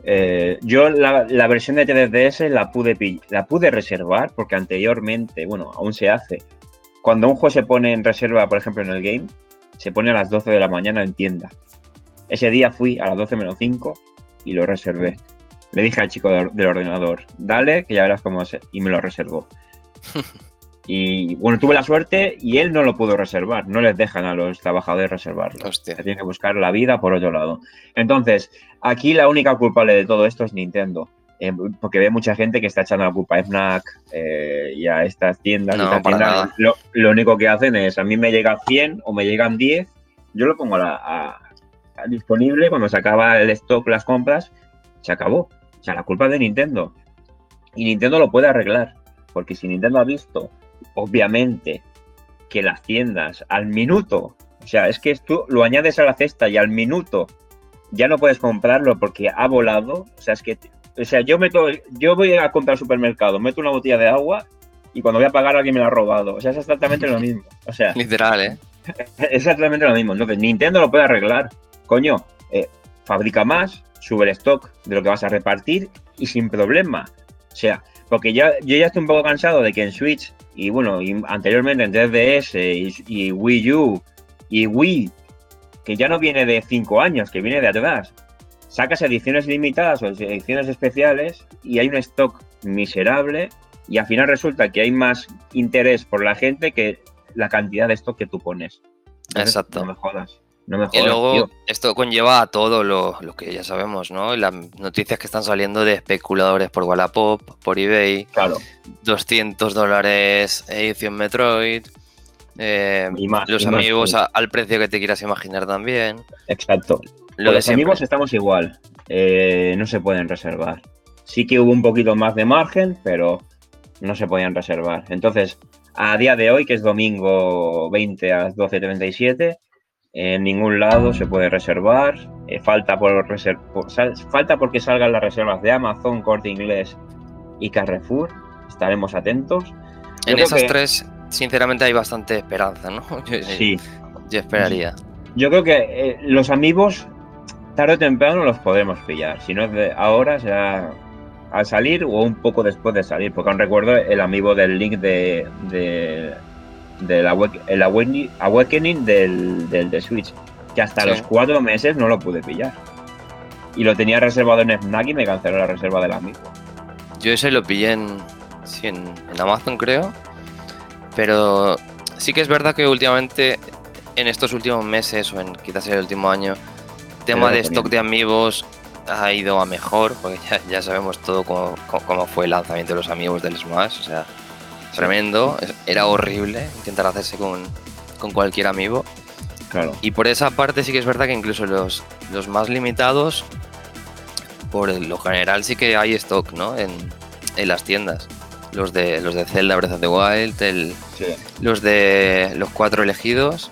Speaker 1: Eh, yo la, versión de 3DS la pude, la pude reservar porque anteriormente, bueno, aún se hace. Cuando un juego se pone en reserva, por ejemplo, en el game, se pone a las 12 de la mañana en tienda. Ese día fui a las 12 menos 5 y lo reservé. Le dije al chico del, del ordenador, dale, que ya verás cómo es, y me lo reservó. Y bueno, tuve la suerte y él no lo pudo reservar. No les dejan a los trabajadores reservarlo.
Speaker 2: Hostia.
Speaker 1: Se tiene que buscar la vida por otro lado. Entonces, aquí la única culpable de todo esto es Nintendo. eh, porque ve mucha gente que está echando la culpa a FNAC eh, y a estas tiendas.
Speaker 2: No,
Speaker 1: estas
Speaker 2: para
Speaker 1: tiendas
Speaker 2: nada.
Speaker 1: Lo, lo único que hacen es, a mí me llega 100 o me llegan 10, yo lo pongo a la- a- a disponible, cuando se acaba el stock, las compras, se acabó. O sea, la culpa es de Nintendo. Y Nintendo lo puede arreglar. Porque si Nintendo ha visto, obviamente, que las tiendas al minuto, o sea, es que tú lo añades a la cesta y al minuto ya no puedes comprarlo porque ha volado. O sea, es que, o sea, yo meto, yo voy a comprar al supermercado, meto una botella de agua y cuando voy a pagar alguien me la ha robado. O sea, es exactamente lo mismo. O sea,
Speaker 2: Literal, ¿eh?
Speaker 1: es exactamente lo mismo. Entonces, Nintendo lo puede arreglar. Coño, eh, fabrica más, sube el stock de lo que vas a repartir y sin problema. O sea, porque ya, yo ya estoy un poco cansado de que en Switch y bueno, y anteriormente en 3DS y, y Wii U y Wii, que ya no viene de 5 años, que viene de atrás, sacas ediciones limitadas o ediciones especiales y hay un stock miserable y al final resulta que hay más interés por la gente que la cantidad de stock que tú pones. Entonces,
Speaker 2: Exacto.
Speaker 1: No me jodas. No me
Speaker 2: Y luego
Speaker 1: tío.
Speaker 2: esto conlleva a todo lo, lo que ya sabemos, ¿no? Las noticias que están saliendo de especuladores por Wallapop, por eBay,
Speaker 1: Claro,
Speaker 2: 200 dólares edición Metroid, eh,
Speaker 1: y más.
Speaker 2: los
Speaker 1: y
Speaker 2: amigos a- al precio que te quieras imaginar también.
Speaker 1: Exacto.
Speaker 2: Lo
Speaker 1: los
Speaker 2: siempre.
Speaker 1: amigos estamos igual. Eh, no se pueden reservar. Sí que hubo un poquito más de margen, pero no se podían reservar. Entonces, a día de hoy, que es domingo 20 a las 12.37, en ningún lado se puede reservar. Eh, falta, por reser- por- sal- falta porque salgan las reservas de Amazon, Corte Inglés y Carrefour. Estaremos atentos. Yo
Speaker 2: En esas
Speaker 1: que-
Speaker 2: tres, sinceramente, hay bastante esperanza, ¿no? Yo,
Speaker 1: Sí.
Speaker 2: yo esperaría.
Speaker 1: Yo creo que eh, los amigos, tarde o temprano, los podremos pillar. Si no es de ahora, será al salir o un poco después de salir. Porque aún recuerdo el amigo del link de, de, del el awakening, awakening del, del de Switch. Que hasta
Speaker 2: Sí.
Speaker 1: los cuatro meses no lo pude pillar. Y lo tenía reservado en Fnac y me canceló la reserva del amigo.
Speaker 2: Yo ese lo pillé en, sí, en, en Amazon, creo. Pero sí que es verdad que últimamente, en estos últimos meses o en quizás el último año, tema de stock de amigos ha ido a mejor, porque ya, ya sabemos todo cómo, cómo- cómo fue el lanzamiento de los amigos del Smash. O sea, tremendo. Es- Era horrible intentar hacerse con, con cualquier amigo.
Speaker 1: Claro.
Speaker 2: Y por esa parte sí que es verdad que incluso los, los más limitados, por lo general sí que hay stock, ¿no? En, en las tiendas. Los de los de Zelda Breath of the Wild, el-
Speaker 1: Sí,
Speaker 2: los de los cuatro elegidos,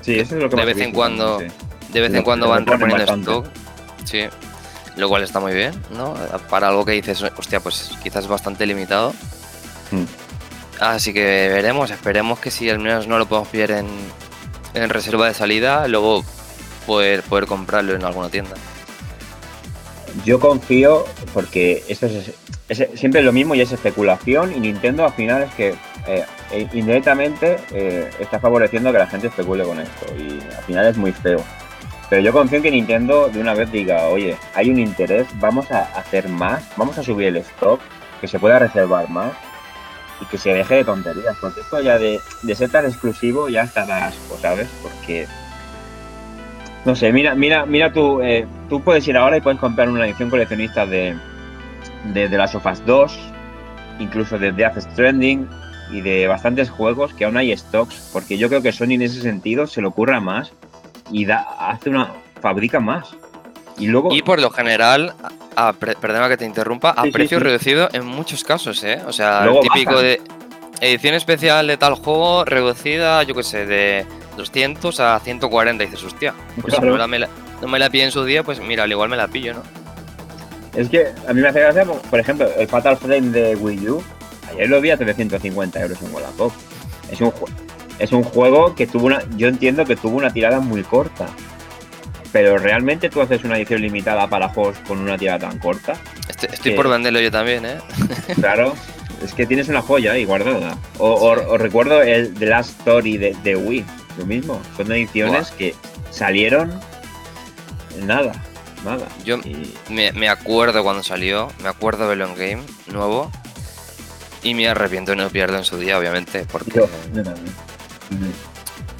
Speaker 1: sí eso es lo que
Speaker 2: De vez en cuando-
Speaker 1: sí.
Speaker 2: de vez en cuando van reponiendo
Speaker 1: bastante.
Speaker 2: stock. Sí. Lo cual está muy bien, ¿no? Para algo que dices, hostia, pues quizás bastante limitado. Así que veremos, esperemos que si al menos no lo podemos pillar en, reserva de salida, luego poder, poder comprarlo en alguna tienda.
Speaker 1: Yo confío porque esto es, es siempre lo mismo y es especulación y Nintendo al final es que eh, eh, indirectamente eh, está favoreciendo que la gente especule con esto y al final es muy feo. Pero yo confío en que Nintendo de una vez diga, oye, hay un interés, vamos a hacer más, vamos a subir el stock, que se pueda reservar más y que se deje de tonterías, porque esto ya de, ser tan exclusivo ya está asco, ¿sabes? Porque no sé, mira, mira, mira tú, eh, tú puedes ir ahora y puedes comprar una edición coleccionista de, de, de las Us 2, incluso de Death Stranding y de bastantes juegos que aún hay stocks, porque yo creo que Sony en ese sentido se le ocurra más y da, hace una, fabrica más. Y luego,
Speaker 2: Y por lo general, a, perdona que te interrumpa, a
Speaker 1: Sí,
Speaker 2: precio
Speaker 1: sí.
Speaker 2: reducido en muchos casos, ¿eh? O sea,
Speaker 1: Luego
Speaker 2: el típico
Speaker 1: bajan.
Speaker 2: de edición especial de tal juego reducida, yo qué sé, de 200 a 140. Y dices, hostia, pues si no, la- me la, no me la pillé en su día, pues mira, al igual me la pillo, ¿no?
Speaker 1: es que a mí me hace gracia, por- ejemplo, el Fatal Frame de Wii U, ayer lo vi a 350 euros en Wallapop. Es un, es un juego que tuvo una, yo entiendo que tuvo una tirada muy corta. Pero realmente tú haces una edición limitada para juegos con una tirada tan corta.
Speaker 2: Estoy, estoy
Speaker 1: Sí.
Speaker 2: por venderlo yo también, ¿eh?
Speaker 1: Claro, es que tienes una joya ahí guardada. O, o- o recuerdo el The Last Story de, de Wii, lo mismo. Son ediciones que salieron nada, nada.
Speaker 2: Yo
Speaker 1: Y-
Speaker 2: me, me acuerdo cuando salió, me acuerdo verlo en game nuevo. Y me arrepiento de no pillarlo en su día, obviamente, porque
Speaker 1: yo, yo también.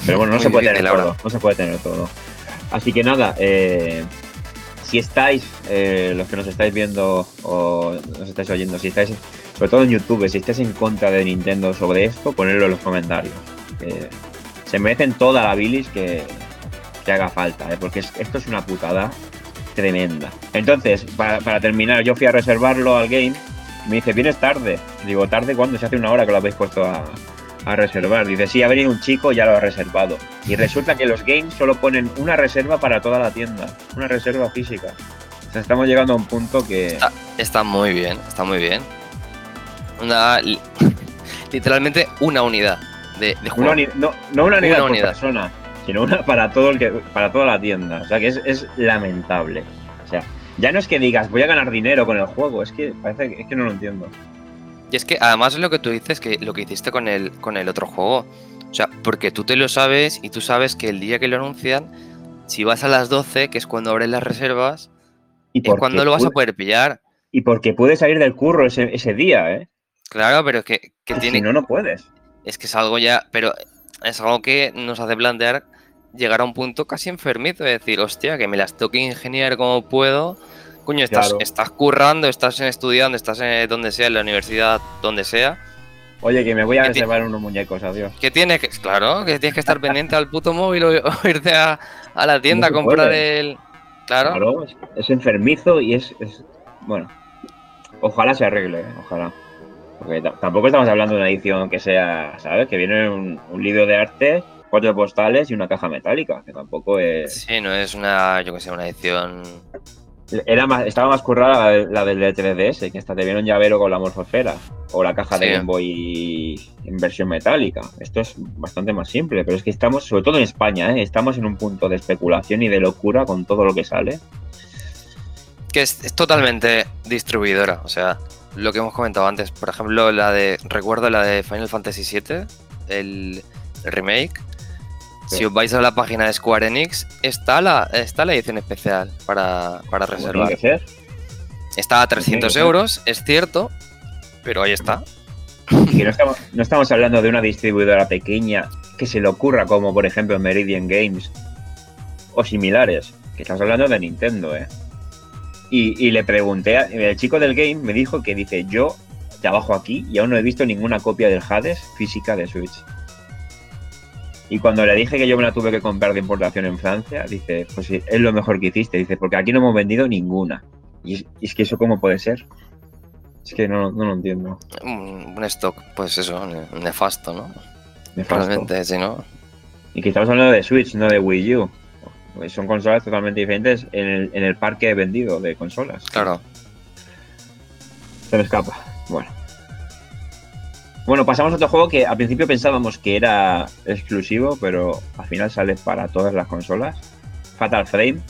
Speaker 1: Pero bueno, no
Speaker 2: Muy
Speaker 1: se puede tener todo. No se puede tener todo. Así que nada, eh, si estáis, eh, los que nos estáis viendo o nos estáis oyendo, si estáis, sobre todo en YouTube, si estáis en contra de Nintendo sobre esto, ponedlo en los comentarios. que se merecen toda la bilis que, que haga falta, ¿eh? porque es- esto es una putada tremenda. Entonces, para, para terminar, yo fui a reservarlo al game. Me dice, vienes tarde. Digo, ¿tarde cuándo? Se hace una hora que lo habéis puesto a, a reservar. Dice, sí, ha venido un chico, ya lo ha reservado. Y resulta que los games solo ponen una reserva para toda la tienda. Una reserva física. O sea, estamos llegando a un punto que...
Speaker 2: Está, está muy bien, está muy bien. Una, li- literalmente una unidad de, de juego.
Speaker 1: Una uni- no, no una unidad
Speaker 2: Una
Speaker 1: por
Speaker 2: unidad.
Speaker 1: persona, sino una para todo el que, para toda la tienda. O sea que es, es lamentable. O sea, ya no es que digas voy a ganar dinero con el juego, es que parece que, es que no lo entiendo.
Speaker 2: Y es que además es lo que tú dices, que lo que hiciste con el, con el otro juego. O sea, porque tú te lo sabes y tú sabes que el día que lo anuncian, si vas a las 12, que es cuando abren las reservas,
Speaker 1: Y
Speaker 2: es cuando lo vas a poder pillar.
Speaker 1: Y porque puedes salir del curro ese, ese día, ¿eh?
Speaker 2: Claro, pero es que, que tiene,
Speaker 1: Si no, no puedes.
Speaker 2: es que es algo ya, pero es algo que nos hace plantear llegar a un punto casi enfermizo de decir, hostia, que me las tengo que ingeniar como puedo. Coño, estás,
Speaker 1: Claro.
Speaker 2: estás currando, estás estudiando, estás en donde sea, en la universidad, donde sea.
Speaker 1: Oye, que me voy a
Speaker 2: ¿Qué ti-
Speaker 1: reservar unos muñecos, adiós.
Speaker 2: Que tienes que, claro, que tienes que estar pendiente al puto móvil o, o irte a, a la tienda a comprar
Speaker 1: puede.
Speaker 2: el. Claro.
Speaker 1: Claro, es, enfermizo y es, es- Bueno, ojalá se arregle, ¿eh? ojalá. Porque ta- tampoco estamos hablando de una edición que sea, ¿sabes? Que viene un, un libro de arte, cuatro postales y una caja metálica, que tampoco es...
Speaker 2: Sí, no es una, yo que sé, una edición.
Speaker 1: Era más, estaba más currada la, la del 3DS, que hasta te viene un llavero con la morfosfera, o la caja de. Game Boy en versión metálica. Esto es bastante más simple, pero es que estamos, sobre todo en España, ¿eh? estamos en un punto de especulación y de locura con todo lo que sale.
Speaker 2: que es, es totalmente distribuidora. O sea, lo que hemos comentado antes, por ejemplo, la de. Recuerdo la de Final Fantasy VII, el, el remake.
Speaker 1: Sí.
Speaker 2: Si os vais a la página de Square Enix, está la, está la edición especial para, para reservar.
Speaker 1: tiene que ser.
Speaker 2: Está a 300
Speaker 1: sí.
Speaker 2: euros, es cierto, pero ahí está.
Speaker 1: Y que no estamos, no estamos hablando de una distribuidora pequeña que se le ocurra, como por ejemplo Meridian Games o similares, que estamos hablando de Nintendo, ¿eh? Y, y le pregunté, a- el chico del game me dijo que dice, yo trabajo aquí y aún no he visto ninguna copia del Hades física de Switch. Y cuando le dije que yo me la tuve que comprar de importación en Francia, dice, pues sí, es lo mejor que hiciste, dice, porque aquí no hemos vendido ninguna. Y es, y es que eso cómo puede ser. Es que no, no lo entiendo.
Speaker 2: Un, un stock, pues eso, ne- nefasto, ¿no?
Speaker 1: Nefasto.
Speaker 2: Realmente, ¿no?
Speaker 1: Y que estamos hablando de Switch, no de Wii U. Pues son consolas totalmente diferentes en el, en el parque vendido de consolas.
Speaker 2: Claro.
Speaker 1: Se me escapa. Bueno. Bueno, pasamos a otro juego que al principio pensábamos que era exclusivo, pero al final sale para todas las consolas. Fatal Frame.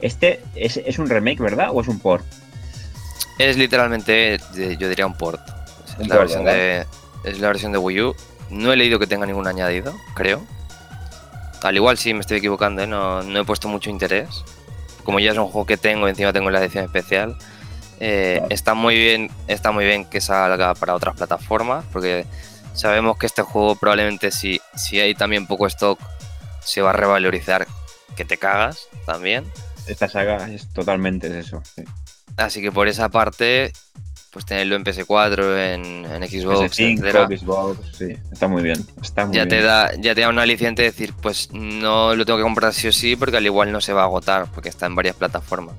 Speaker 1: Este es, es un remake, ¿verdad? ¿O es un port?
Speaker 2: Es literalmente, yo diría un port. Es
Speaker 1: Un
Speaker 2: la,
Speaker 1: port,
Speaker 2: versión de, es la versión de Wii U. No he leído que tenga ningún añadido, creo. Al igual sí, me estoy equivocando, ¿eh? no, no he puesto mucho interés. Como ya es un juego que tengo, encima tengo la edición especial. Eh. Está muy bien, está muy bien que salga para otras plataformas, porque sabemos que este juego probablemente si, si hay también poco stock, se va a revalorizar que te cagas también.
Speaker 1: Esta saga es totalmente eso. sí.
Speaker 2: Así que por esa parte, pues tenerlo en PS4, en, en Xbox,
Speaker 1: PS5,
Speaker 2: etcétera,
Speaker 1: Xbox, sí. Está muy bien. Está muy
Speaker 2: ya
Speaker 1: bien.
Speaker 2: te da, ya te da un aliciente de decir, pues no lo tengo que comprar sí o sí, porque al igual no se va a agotar, porque está en varias plataformas.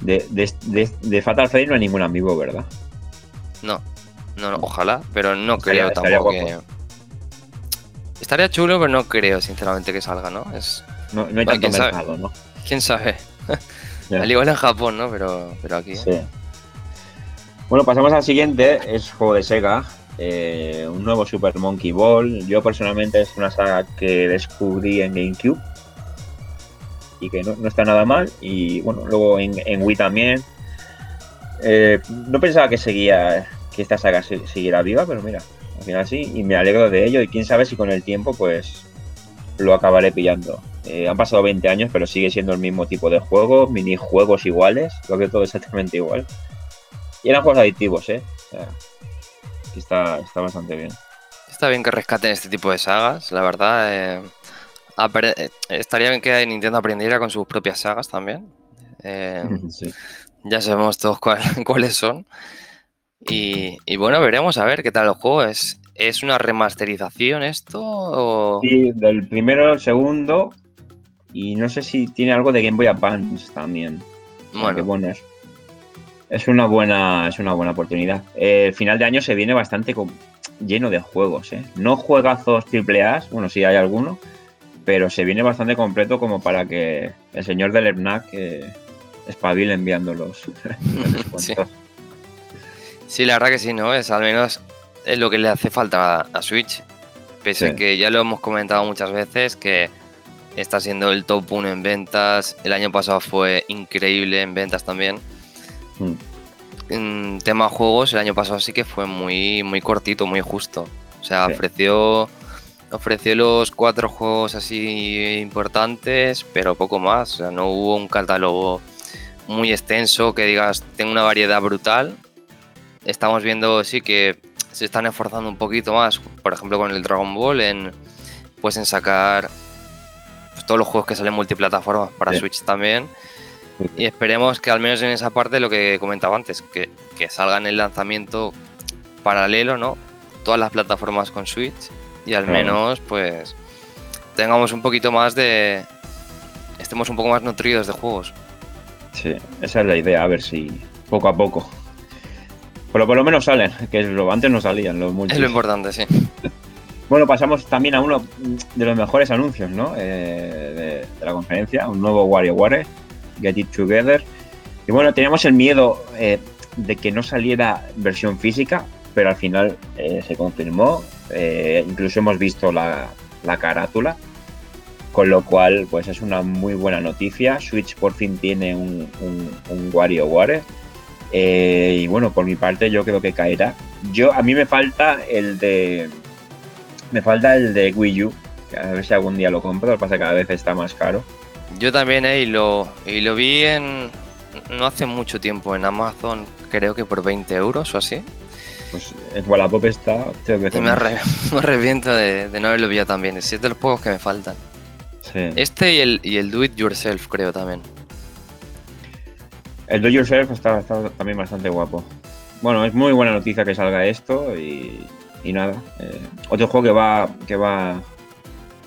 Speaker 1: De, de, de- de Fatal Frame no hay ningún amigo, ¿verdad?
Speaker 2: No, no, no, ojalá, pero no
Speaker 1: Estaría-
Speaker 2: creo
Speaker 1: estaría
Speaker 2: tampoco que. Estaría chulo, pero no creo, sinceramente, que salga, ¿no? Es.
Speaker 1: No, no hay
Speaker 2: Bueno,
Speaker 1: tanto
Speaker 2: sabe.
Speaker 1: mercado, ¿no?
Speaker 2: quién sabe. Al igual en Japón, ¿no? Pero, pero aquí.
Speaker 1: Sí. Bueno, pasamos al siguiente, es juego de Sega, eh, un nuevo Super Monkey Ball. Yo personalmente es una saga que descubrí en GameCube y que no, no está nada mal. Y bueno, luego en, Wii también. Eh, no pensaba que seguía que esta saga siguiera viva, pero mira, al final sí, y me alegro de ello. Y quién sabe si con el tiempo, pues lo acabaré pillando. Eh, han pasado 20 años, pero sigue siendo el mismo tipo de juego, minijuegos iguales, lo que todo exactamente igual. Y eran juegos adictivos, ¿eh? O está, está bastante bien.
Speaker 2: Está bien que rescaten este tipo de sagas, la verdad. eh, estaría bien que Nintendo aprendiera con sus propias sagas también. Eh,
Speaker 1: Sí.
Speaker 2: ya sabemos todos cuál- cuáles son. Y, y bueno, veremos a ver qué tal el juego. ¿Es, ¿Es una remasterización esto? O...
Speaker 1: Sí, del primero al segundo. Y no sé si tiene algo de Game Boy Advance también.
Speaker 2: Bueno,
Speaker 1: bueno, es, es una buena, es una buena oportunidad. Eh, el final de año se viene bastante con- lleno de juegos, ¿eh? No juegazos triple A, bueno, sí hay alguno, pero se viene bastante completo como para que el señor del FNAC eh, espabile enviándolos.
Speaker 2: Sí. sí, la verdad que sí, ¿no? Es al menos es lo que le hace falta a, a Switch. Pese
Speaker 1: Sí.
Speaker 2: a que ya lo hemos comentado muchas veces, que está siendo el top 1 en ventas. El año pasado fue increíble en ventas también.
Speaker 1: Mm.
Speaker 2: En tema juegos, el año pasado sí que fue muy, muy cortito, muy justo. O sea,
Speaker 1: Sí.
Speaker 2: ofreció, ofreció los cuatro juegos así importantes, pero poco más. O sea, no hubo un catálogo muy extenso que digas, tengo una variedad brutal. Estamos viendo, sí, que se están esforzando un poquito más, por ejemplo, con el Dragon Ball, en, pues en sacar todos los juegos que salen multiplataformas para
Speaker 1: Sí.
Speaker 2: Switch también. Y esperemos que al menos en esa parte lo que comentaba antes, que, que salga en el lanzamiento paralelo, ¿no? Todas las plataformas con Switch y al menos pues tengamos un poquito más de... estemos un poco más nutridos de juegos.
Speaker 1: Sí, esa es la idea, a ver si poco a poco. Pero por lo menos salen, que lo, antes no salían los multis.
Speaker 2: Es lo importante, sí.
Speaker 1: Bueno, pasamos también a uno de los mejores anuncios, ¿no? Eh, de, de la conferencia, un nuevo WarioWare, Get It Together. Y bueno, teníamos el miedo eh, de que no saliera versión física, pero al final eh, se confirmó. Eh, incluso hemos visto la, la carátula, con lo cual, pues es una muy buena noticia. Switch por fin tiene un, un, un WarioWare. Eh, y bueno, por mi parte, yo creo que caerá. Yo, a mí me falta el de. Me falta el de Wii U. que A ver si algún día lo compro. Lo que pasa que cada vez está más caro.
Speaker 2: Yo también, eh, y lo, y lo vi en... no hace mucho tiempo en Amazon, creo que por 20 euros o así.
Speaker 1: Pues el Wallapop está. veces
Speaker 2: me, arre- me arrepiento de, de no haberlo pillado también. Es de los juegos que me faltan.
Speaker 1: Sí.
Speaker 2: Este y el, y el Do It Yourself, creo también.
Speaker 1: El Do Yourself está, está también bastante guapo. Bueno, es muy buena noticia que salga esto y, y nada. eh, otro juego que va que va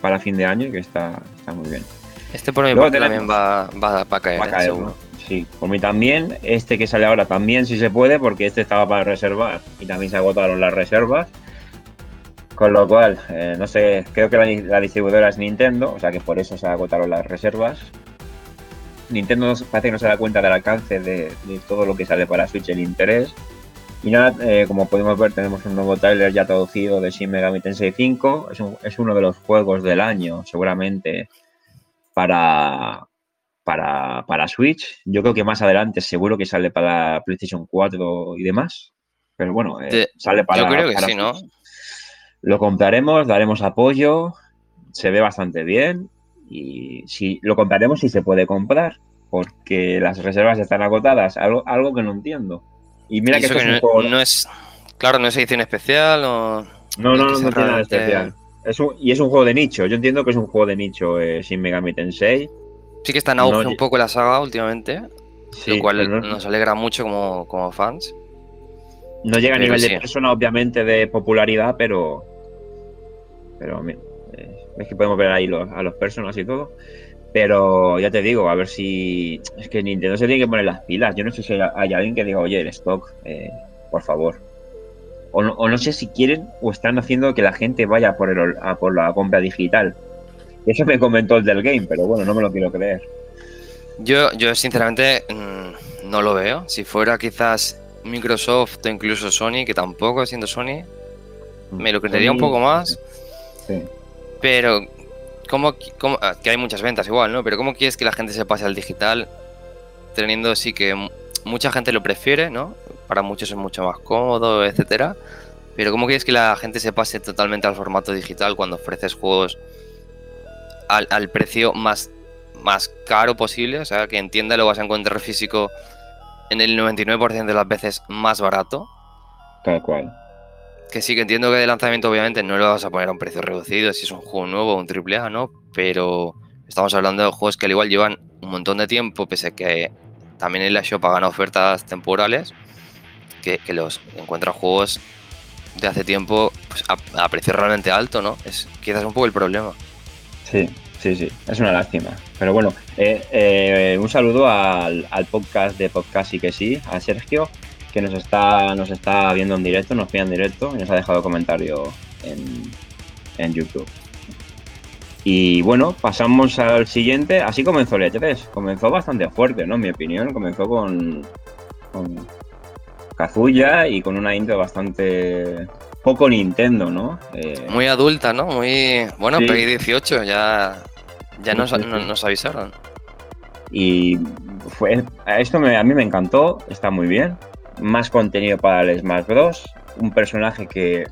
Speaker 1: para fin de año y que está, está muy bien.
Speaker 2: Este por mi
Speaker 1: Luego
Speaker 2: parte
Speaker 1: tenemos-
Speaker 2: también va, va, va a caer,
Speaker 1: Va a
Speaker 2: eh,
Speaker 1: caer,
Speaker 2: seguro.
Speaker 1: ¿no? Sí, por mí también. Este que sale ahora también, si se puede, porque este estaba para reservar y también se agotaron las reservas. Con lo cual, eh, no sé, creo que la, distribuidora es Nintendo, o sea que por eso se agotaron las reservas. Nintendo parece que no se da cuenta del alcance de, todo lo que sale para Switch, el interés. Y nada, eh, como podemos ver, tenemos un nuevo tráiler ya traducido de Shin Megami Tensei 5. Es, es uno de los juegos del año, seguramente, para, para, para Switch. Yo creo que más adelante seguro que sale para PlayStation 4 y demás. Pero bueno, eh, sale para.
Speaker 2: Yo creo que
Speaker 1: para
Speaker 2: sí, ¿no?
Speaker 1: Lo compraremos, daremos apoyo. Se ve bastante bien. Y si lo compraremos si se puede comprar. Porque las reservas están agotadas. Algo, algo que no entiendo. Y mira
Speaker 2: Y
Speaker 1: que esto
Speaker 2: que
Speaker 1: es un
Speaker 2: no,
Speaker 1: juego.
Speaker 2: no es. Claro, no es edición especial o.
Speaker 1: No, no, no, no tiene nada especial. Es un- y es un juego de nicho. Yo entiendo que es un juego de nicho eh, Shin Megami Tensei.
Speaker 2: Sí que está en auge
Speaker 1: No,
Speaker 2: un poco la saga últimamente,
Speaker 1: Sí,
Speaker 2: lo cual
Speaker 1: no-
Speaker 2: nos alegra mucho como, como fans.
Speaker 1: No llega a nivel
Speaker 2: sí.
Speaker 1: de persona, obviamente, de popularidad, pero. Pero eh, es que podemos ver ahí los- a los personas y todo. Pero ya te digo, a ver si. Es que Nintendo se tiene que poner las pilas. Yo no sé si hay, hay alguien que diga, oye, el stock, eh, por favor. O no, o no sé si quieren o están haciendo que la gente vaya por, el, a por la compra digital. Eso me comentó el del game, pero bueno, no me lo quiero creer.
Speaker 2: Yo, yo sinceramente mm, no lo veo. Si fuera quizás Microsoft o incluso Sony, que tampoco siendo Sony, me lo creería un poco más.
Speaker 1: Sí.
Speaker 2: Pero, ¿cómo, cómo- ah, que hay muchas ventas igual, ¿no? Pero ¿cómo quieres que la gente se pase al digital teniendo sí que mucha gente lo prefiere, ¿no? Para muchos es mucho más cómodo, etcétera. Pero ¿cómo quieres que la gente se pase totalmente al formato digital cuando ofreces juegos al, al precio más, más caro posible? O sea, que entienda lo vas a encontrar físico en el 99% de las veces más barato.
Speaker 1: Tal cual.
Speaker 2: Que sí que entiendo que de lanzamiento obviamente no lo vas a poner a un precio reducido si es un juego nuevo o un triple A, ¿no? Pero estamos hablando de juegos que al igual llevan un montón de tiempo, pese a que también en la shop hagan ofertas temporales, que, que los encuentran juegos de hace tiempo pues, a, a precio realmente alto, ¿no? Es quizás un poco el problema.
Speaker 1: Sí, sí, sí, es una lástima. Pero bueno, eh, eh, un saludo al, al podcast de Podcast y que sí, a Sergio, que nos está, nos está viendo en directo, nos pide en directo y nos ha dejado comentario en, en YouTube. Y bueno, pasamos al siguiente. Así comenzó el E3. Comenzó bastante fuerte, ¿no? En mi opinión. Comenzó con, con Kazuya y con una intro bastante poco Nintendo, ¿no? Eh,
Speaker 2: Muy adulta, ¿no? Muy. Bueno,
Speaker 1: Sí.
Speaker 2: PEGI 18, ya. Ya nos, avisaron.
Speaker 1: Y fue, esto me- a mí me encantó, está muy bien. Más contenido para el Smash Bros. Un personaje que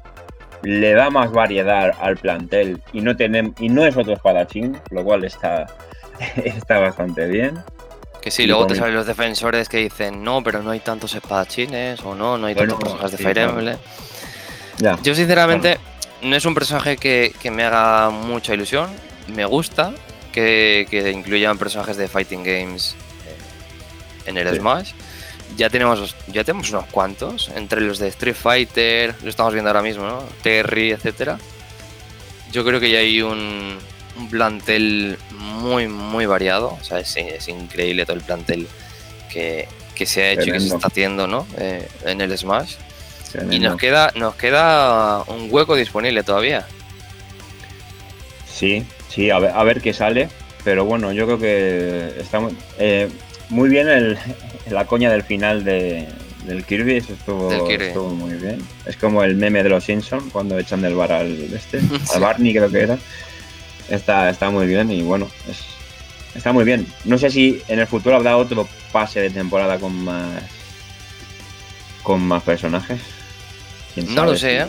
Speaker 1: le da más variedad al plantel y no, tenem- y no es otro espadachín, lo cual está, está bastante bien.
Speaker 2: Que sí,
Speaker 1: Y
Speaker 2: luego te salen los defensores que dicen, no, pero no hay tantos espadachines, o no, no hay
Speaker 1: Bueno,
Speaker 2: tantos personajes de
Speaker 1: sí,
Speaker 2: Fire
Speaker 1: claro. Ya,
Speaker 2: Yo sinceramente no es un personaje que, que me haga mucha ilusión. Me gusta que, que incluyan personajes de fighting games eh, en el
Speaker 1: Sí.
Speaker 2: Smash. Ya tenemos, ya tenemos unos cuantos, entre los de Street Fighter, lo estamos viendo ahora mismo, ¿no? Terry, etcétera. Yo creo que ya hay un, un plantel muy, muy variado. O sea, es, es increíble todo el plantel que, que se ha hecho y que se está haciendo, ¿no? Eh, en el Smash. Y nos queda, nos queda un hueco disponible todavía.
Speaker 1: Sí, sí, a ver, a ver qué sale. Pero bueno, yo creo que está muy, eh, muy bien el, la coña del final de, del Kirby. Eso estuvo,
Speaker 2: Del Kirby.
Speaker 1: estuvo muy bien. Es como el meme de los Simpsons cuando echan del bar al este, al Barney creo que era. Está, está muy bien y bueno, es, está muy bien. No sé si en el futuro habrá otro pase de temporada con más con más personajes. ¿Quién
Speaker 2: No lo sé, ¿eh?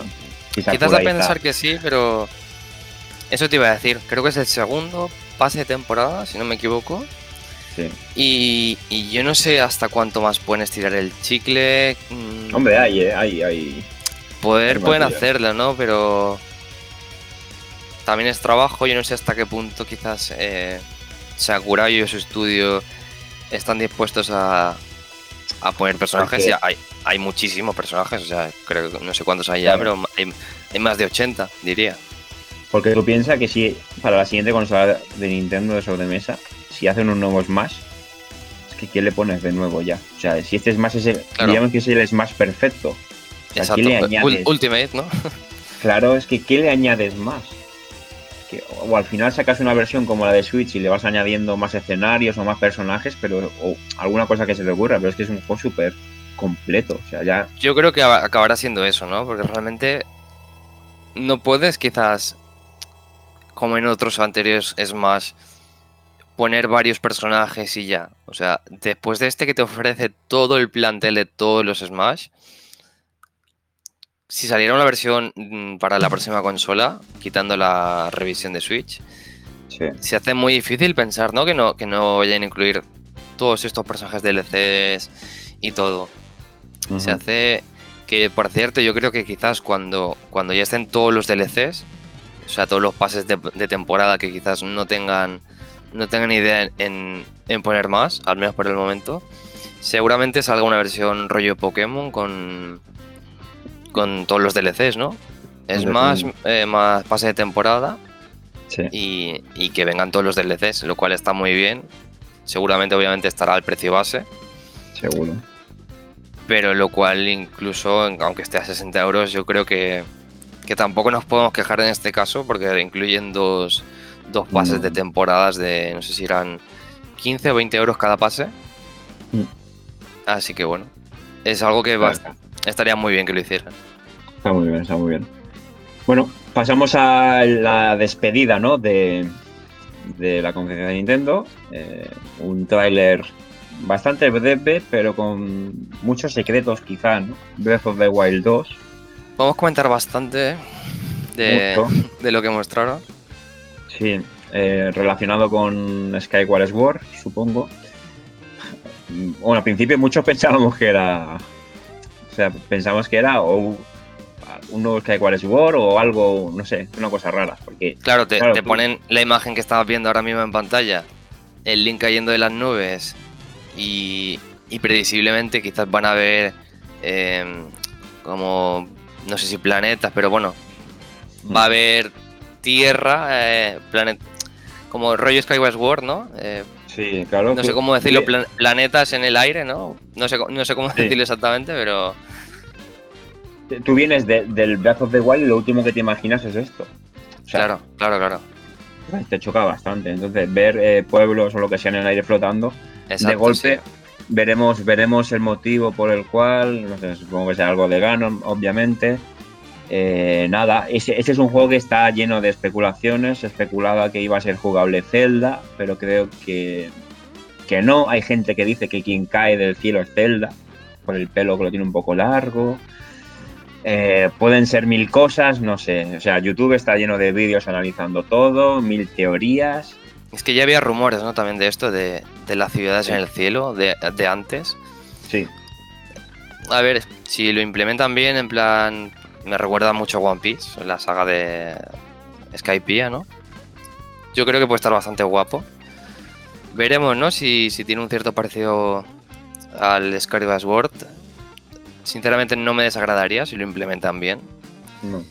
Speaker 1: si
Speaker 2: Quizás a pensar que sí, pero eso te iba a decir. Creo que es el segundo pase de temporada, si no me equivoco.
Speaker 1: Sí.
Speaker 2: Y, y yo no sé hasta cuánto más pueden estirar el chicle. mm,
Speaker 1: Hombre, hay, eh, hay, hay.
Speaker 2: Poder
Speaker 1: hay
Speaker 2: pueden hacerlo, ¿no? Pero también es trabajo. Yo no sé hasta qué punto quizás eh, Sakurai y su estudio están dispuestos a, a poner personajes.
Speaker 1: Porque-
Speaker 2: Ya hay, hay muchísimos personajes, o sea, creo que no sé cuántos hay ya,
Speaker 1: Claro.
Speaker 2: pero hay, hay más de 80, diría.
Speaker 1: Porque tú piensas que si para la siguiente consola de Nintendo de sobremesa, si hacen un nuevo Smash, es que ¿qué le pones de nuevo ya? O sea, si este Smash es el,
Speaker 2: Claro.
Speaker 1: digamos que es el Smash perfecto. O sea,
Speaker 2: Exacto.
Speaker 1: ¿qué le añades?
Speaker 2: Ultimate, ¿no?
Speaker 1: Claro, es que ¿qué le añades más? Que, o al final sacas una versión como la de Switch y le vas añadiendo más escenarios o más personajes, pero o alguna cosa que se te ocurra, pero es que es un juego súper completo. O sea, ya
Speaker 2: Yo creo que acabará siendo eso, ¿no? Porque realmente no puedes quizás, como en otros anteriores Smash, poner varios personajes y ya. O sea, después de este que te ofrece todo el plantel de todos los Smash, si saliera una versión mm, para la próxima consola, quitando la revisión de Switch,
Speaker 1: sí.
Speaker 2: se hace muy difícil pensar, ¿no? Que no, que no vayan a incluir todos estos personajes DLCs y todo. Se hace que, por cierto, yo creo que quizás cuando, cuando ya estén todos los DLCs, o sea, todos los pases de, de temporada que quizás no tengan, no tengan idea en, en poner más, al menos por el momento, seguramente salga una versión rollo Pokémon con, con todos los DLCs, ¿no? Es más, eh, más pase de temporada
Speaker 1: Sí.
Speaker 2: y, y que vengan todos los DLCs, lo cual está muy bien. Seguramente, obviamente, estará al precio base
Speaker 1: seguro.
Speaker 2: Pero lo cual incluso aunque esté a 60 euros yo creo que, que tampoco nos podemos quejar en este caso porque incluyen dos, dos pases
Speaker 1: No.
Speaker 2: de temporadas de no sé si eran 15 o 20 euros cada pase
Speaker 1: Mm.
Speaker 2: así que bueno es algo que va- estaría muy bien que lo hicieran
Speaker 1: Está muy bien, está muy bien. Bueno, pasamos a la despedida, ¿no? De, de la conferencia de Nintendo. Eh, un tráiler bastante breve, pero con muchos secretos quizá, ¿no? Breath of the Wild 2.
Speaker 2: podemos comentar bastante de, de lo que mostraron
Speaker 1: Sí, eh, relacionado con Skyward Sword, supongo. Bueno, al principio muchos pensábamos que era. O sea, pensamos que era o un nuevo Skyward Sword o algo, no sé, una cosa rara. Porque
Speaker 2: claro te,
Speaker 1: Claro,
Speaker 2: te
Speaker 1: tú-
Speaker 2: ponen la imagen que estabas viendo ahora mismo en pantalla el link cayendo de las nubes y, y previsiblemente quizás van a ver eh, como, no sé si planetas, pero bueno, va a haber tierra, eh, planet, como rollo Skyward Sword, ¿no? Eh,
Speaker 1: sí, claro.
Speaker 2: no sé
Speaker 1: tú-
Speaker 2: cómo decirlo, plan- planetas en el aire, ¿no? No sé, no sé cómo
Speaker 1: Sí.
Speaker 2: decirlo exactamente, pero
Speaker 1: Tú vienes de- del Breath of the Wild y lo último que te imaginas es esto. O sea,
Speaker 2: claro, claro, claro.
Speaker 1: te choca bastante. Entonces, ver eh, pueblos o lo que sea en el aire flotando,
Speaker 2: Exacto,
Speaker 1: de golpe
Speaker 2: sí.
Speaker 1: veremos veremos el motivo por el cual no sé supongo que sea algo de Ganon obviamente. Eh, nada ese, ese es un juego que está lleno de especulaciones se especulaba que iba a ser jugable Zelda pero creo que que no. Hay gente que dice que quien cae del cielo es Zelda por el pelo que lo tiene un poco largo. Eh, pueden ser mil cosas no sé. O sea YouTube está lleno de vídeos analizando todo mil teorías
Speaker 2: Es que ya había rumores, ¿no? También de esto, de, de las ciudades
Speaker 1: Sí.
Speaker 2: en el cielo, de, de antes.
Speaker 1: sí
Speaker 2: A ver, si lo implementan bien, en plan. Me recuerda mucho a One Piece, la saga de Skypiea, ¿no? yo creo que puede estar bastante guapo. Veremos, ¿no? Si, si tiene un cierto parecido al Skyward Sword. Sinceramente no me desagradaría si lo implementan bien.
Speaker 1: No.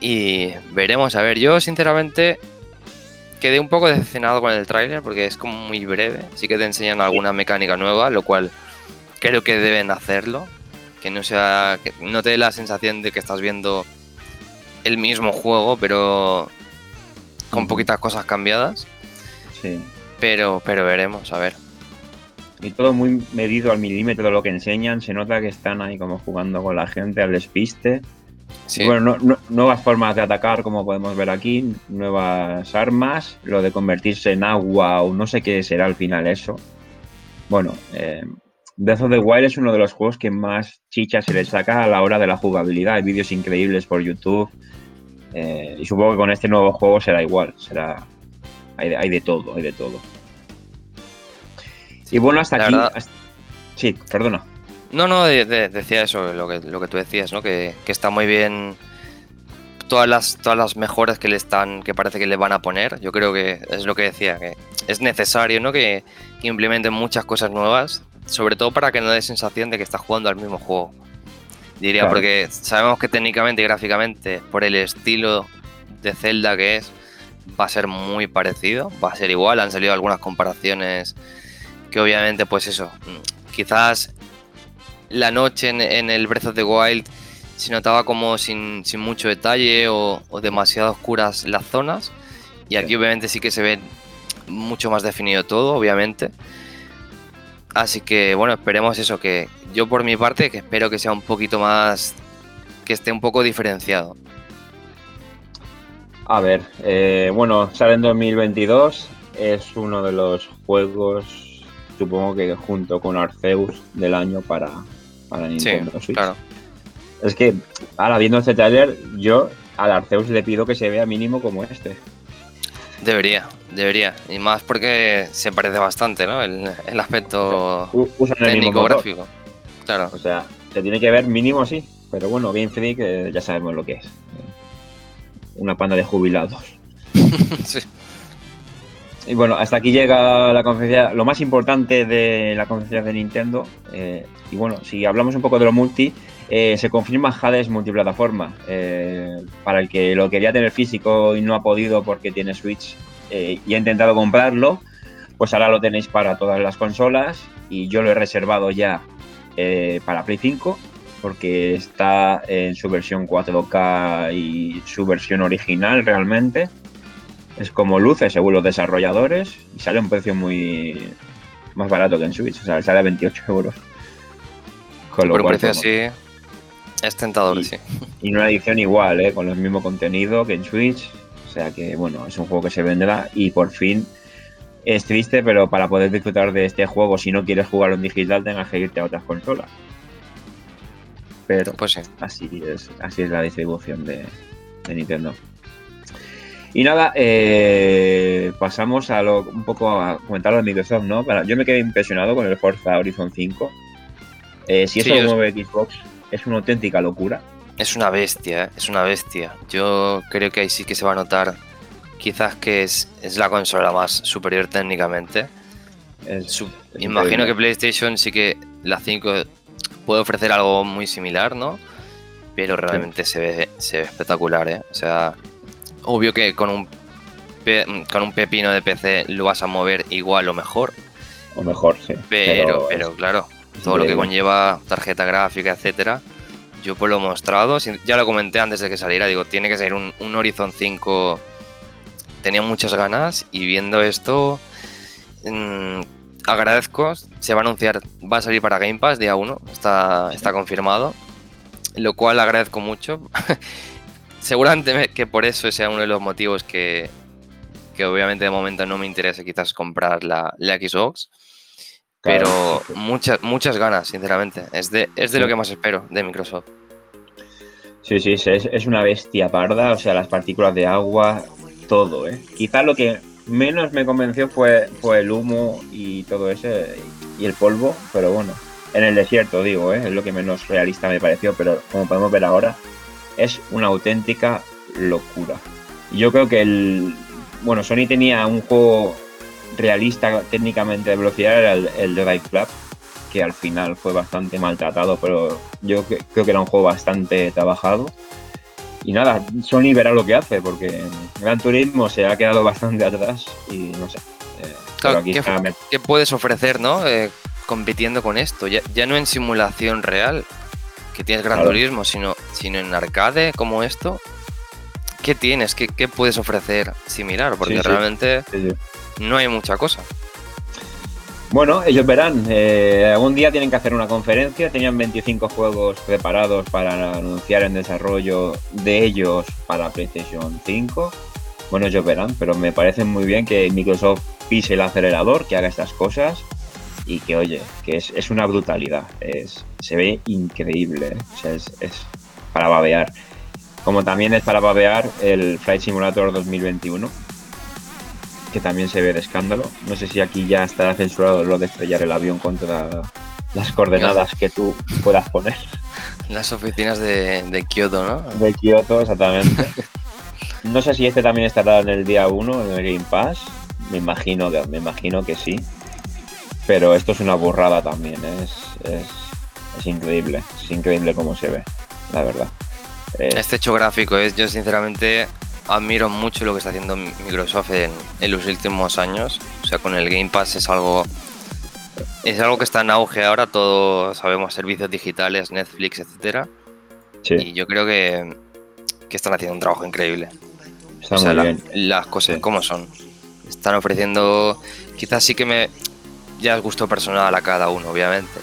Speaker 2: Y veremos, a ver, yo sinceramente quedé un poco decepcionado con el tráiler porque es como muy breve. Sí que te enseñan alguna mecánica nueva, lo cual creo que deben hacerlo. Que no sea. que no te dé la sensación de que estás viendo el mismo juego, pero con poquitas cosas cambiadas.
Speaker 1: Sí.
Speaker 2: Pero, pero veremos, a ver.
Speaker 1: Y todo muy medido al milímetro lo que enseñan. Se nota que están ahí como jugando con la gente al despiste.
Speaker 2: Sí,
Speaker 1: Bueno, no- no- nuevas formas de atacar, como podemos ver aquí, nuevas armas, lo de convertirse en agua o no sé qué será al final eso. Bueno, eh, Breath of the Wild es uno de los juegos que más chicha se le saca a la hora de la jugabilidad. Hay vídeos increíbles por YouTube. eh, y supongo que con este nuevo juego será igual. Será. Hay de, hay de todo, hay de todo. Y bueno, hasta aquí. hasta- Sí, perdona.
Speaker 2: No, no, de- de- decía eso, lo que, lo que tú decías, ¿no? Que, que está muy bien todas las, todas las mejoras que le están, que parece que le van a poner. Yo creo que es lo que decía, que es necesario, ¿no? Que, que implementen muchas cosas nuevas, sobre todo para que no dé sensación de que estás jugando al mismo juego. Diría,
Speaker 1: Claro.
Speaker 2: porque sabemos que técnicamente y gráficamente, por el estilo de Zelda que es, va a ser muy parecido, va a ser igual. Han salido algunas comparaciones que obviamente, pues eso, mm, quizás la noche en, en el Breath of the Wild se notaba como sin, sin mucho detalle o, o demasiado oscuras las zonas. Y aquí obviamente sí que se ve mucho más definido todo, obviamente. Así que bueno, esperemos eso, que yo por mi parte, que espero que sea un poquito más, que esté un poco diferenciado.
Speaker 1: A ver, eh, bueno, sale en 2022. Es uno de los juegos, supongo que junto con Arceus del año para,
Speaker 2: Sí,
Speaker 1: Nintendo Switch.
Speaker 2: claro.
Speaker 1: Es que, ahora viendo este trailer, yo al Arceus le pido que se vea mínimo como este.
Speaker 2: Debería, debería. Y más porque se parece bastante, ¿no? El, el aspecto técnico, gráfico. Claro.
Speaker 1: O sea, se tiene que ver mínimo sí. Pero bueno, Game Freak eh, ya sabemos lo que es. Una panda de jubilados.
Speaker 2: Sí.
Speaker 1: Y bueno, hasta aquí llega la conferencia, lo más importante de la conferencia de Nintendo. eh, y bueno, si hablamos un poco de lo multi, eh, se confirma Hades multiplataforma. Eh, para el que lo quería tener físico y no ha podido porque tiene Switch y ha intentado comprarlo, pues ahora lo tenéis para todas las consolas. Y yo lo he reservado ya para Play 5 porque está en su versión 4K y su versión original realmente. Es como luce según los desarrolladores y sale a un precio muy más barato que en Switch, o sea, sale a 28 euros. Con lo
Speaker 2: Por un
Speaker 1: cual,
Speaker 2: precio
Speaker 1: pues,
Speaker 2: así es tentador,
Speaker 1: Y-
Speaker 2: sí.
Speaker 1: y una edición igual, ¿eh? con el mismo contenido que en Switch. O sea que, bueno, es un juego que se venderá y por fin es triste, pero para poder disfrutar de este juego, si no quieres jugarlo en digital, tengas que irte a otras consolas. Pero
Speaker 2: Pues sí.
Speaker 1: así es, así es la distribución de, de Nintendo. Y nada, eh, pasamos a lo, un poco a comentar lo de Microsoft, ¿no? Para- yo me quedé impresionado con el Forza Horizon 5. Eh, si
Speaker 2: Sí,
Speaker 1: eso
Speaker 2: yo-
Speaker 1: lo mueve Xbox, es una auténtica locura.
Speaker 2: Es una bestia, ¿eh? es una bestia. Yo creo que ahí sí que se va a notar quizás que es, es la consola más superior técnicamente.
Speaker 1: Es-
Speaker 2: Su-
Speaker 1: es
Speaker 2: imagino que. PlayStation sí que la 5 puede ofrecer algo muy similar, ¿no? Pero realmente se, ve, se ve espectacular, ¿eh? O sea, obvio que con un, pe- con un pepino de PC lo vas a mover igual o mejor,
Speaker 1: O mejor, sí.
Speaker 2: pero, pero, claro, todo lo que conlleva tarjeta gráfica, etcétera. Yo pues lo he mostrado, ya lo comenté antes de que saliera, digo, tiene que ser un, un Horizon 5. Tenía muchas ganas y viendo esto, mm, agradezco. Se va a anunciar, va a salir para Game Pass día 1, está, está confirmado. Lo cual agradezco mucho. Seguramente me- que por eso sea uno de los motivos que, que obviamente de momento no me interesa quizás comprar la, la Xbox.
Speaker 1: Claro,
Speaker 2: Pero muchas, muchas ganas, sinceramente. Es de, es de lo que más espero de Microsoft.
Speaker 1: Sí, sí, sí, es, es una bestia parda, o sea, las partículas de agua, todo, ¿eh? Quizás lo que menos me convenció fue, fue el humo y todo ese, y el polvo, pero bueno, en el desierto digo, ¿eh? Es lo que menos realista me pareció, pero como podemos ver ahora, es una auténtica locura. Yo creo que el, bueno, Sony tenía un juego realista técnicamente de velocidad, era el, el Drive Club, que al final fue bastante maltratado, pero yo cre- creo que era un juego bastante trabajado. Y nada, Sony verá lo que hace, porque Gran Turismo se ha quedado bastante atrás y no sé. eh,
Speaker 2: Claro,
Speaker 1: aquí
Speaker 2: ¿qué
Speaker 1: está met-
Speaker 2: ¿Qué puedes ofrecer, no? Eh, compitiendo con esto. Ya, ya no en simulación real, que tienes Gran
Speaker 1: Claro.
Speaker 2: Turismo, sino, sino en arcade como esto. ¿Qué tienes? ¿Qué, qué puedes ofrecer similar? Porque
Speaker 1: Sí, sí.
Speaker 2: realmente
Speaker 1: sí,
Speaker 2: no hay mucha cosa.
Speaker 1: Bueno, ellos verán. eh, algún día tienen que hacer una conferencia. Tenían 25 juegos preparados para anunciar en desarrollo de ellos para PlayStation 5. Bueno, ellos verán, pero me parece muy bien que Microsoft pise el acelerador, que haga estas cosas y que, oye, que es, es una brutalidad. Es, se ve increíble. ¿eh? O sea, es, es para babear. Como también es para babear el Flight Simulator 2021 que también se ve de escándalo. No sé si aquí ya estará censurado lo de estrellar el avión contra las coordenadas que tú puedas poner.
Speaker 2: Las oficinas de, de Kyoto, ¿no?
Speaker 1: De Kioto, exactamente. No sé si este también estará en el día 1 en el Game Pass. Me imagino que, me imagino que sí. Pero esto es una burrada también. ¿eh? Es, es, es increíble. Es increíble cómo se ve, la verdad. Eh,
Speaker 2: Este hecho gráfico es, yo sinceramente admiro mucho lo que está haciendo Microsoft en, en los últimos años. O sea, con el Game Pass es algo es algo que está en auge ahora. Todos sabemos servicios digitales, Netflix, etcétera.
Speaker 1: sí,
Speaker 2: Y yo creo que, que están haciendo un trabajo increíble.
Speaker 1: está
Speaker 2: o sea,
Speaker 1: muy
Speaker 2: la-
Speaker 1: bien.
Speaker 2: las cosas
Speaker 1: Sí.
Speaker 2: como son. Están ofreciendo, quizás sí que me, ya es gusto personal a cada uno, obviamente.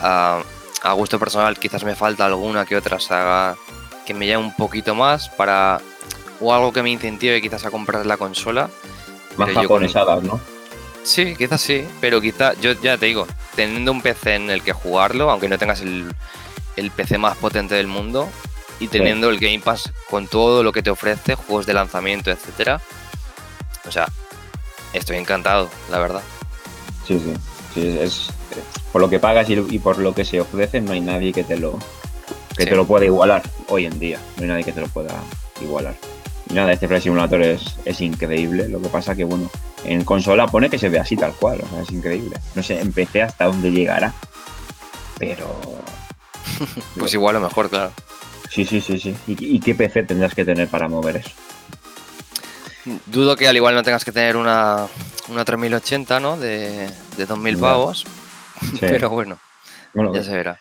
Speaker 2: A, a gusto personal quizás me falta alguna que otra saga que me llame un poquito más para o algo que me incentive quizás a comprar la consola.
Speaker 1: Más
Speaker 2: yo con-
Speaker 1: japonesadas, ¿no?
Speaker 2: Sí, quizás sí, pero quizás, yo ya te digo, teniendo un PC en el que jugarlo, aunque no tengas el, el PC más potente del mundo, y teniendo el Game Pass con todo lo que te ofrece, juegos de lanzamiento, etcétera. O sea, estoy encantado, la verdad.
Speaker 1: Sí, sí. sí, es, por lo que pagas y, y por lo que se ofrece, no hay nadie que te lo que
Speaker 2: Sí.
Speaker 1: te lo pueda igualar hoy en día. No hay nadie que te lo pueda igualar. Y nada, este Flight Simulator es, es increíble. Lo que pasa que, bueno, en consola pone que se ve así tal cual. O sea, es increíble. No sé, empecé hasta dónde llegará. Pero
Speaker 2: Pues igual o mejor, claro.
Speaker 1: sí, sí, sí, sí. ¿Y, y qué PC tendrás que tener para mover eso?
Speaker 2: Dudo que al igual no tengas que tener una, una 3080, ¿no? De, de 2000
Speaker 1: Ya.
Speaker 2: pavos.
Speaker 1: Sí.
Speaker 2: Pero bueno,
Speaker 1: bueno,
Speaker 2: ya se verá.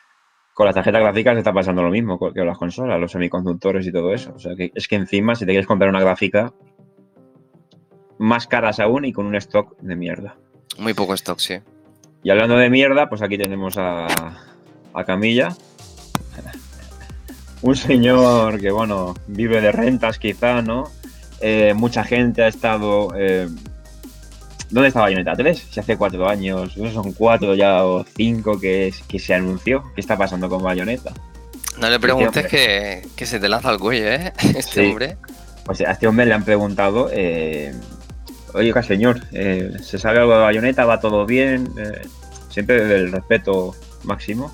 Speaker 1: con las tarjetas gráficas está pasando lo mismo que con las consolas, los semiconductores y todo eso. O sea, que es que encima, si te quieres comprar una gráfica, más caras aún y con un stock de mierda.
Speaker 2: Muy poco stock, sí.
Speaker 1: Y hablando de mierda, pues aquí tenemos a, a Camilla. Un señor que, bueno, vive de rentas quizá, ¿no? Eh, mucha gente ha estado... eh, ¿Dónde está Bayonetta 3? Si hace cuatro años, no son cuatro ya o cinco que, es- que se anunció. ¿Qué está pasando con Bayonetta?
Speaker 2: No le preguntes
Speaker 1: hombre.
Speaker 2: que, que se te lanza al cuello, ¿eh? Este
Speaker 1: Sí.
Speaker 2: hombre.
Speaker 1: Pues a este hombre le han preguntado, eh, oiga señor, eh, ¿se sabe algo de Bayonetta? ¿Va todo bien? Eh, siempre desde el respeto máximo.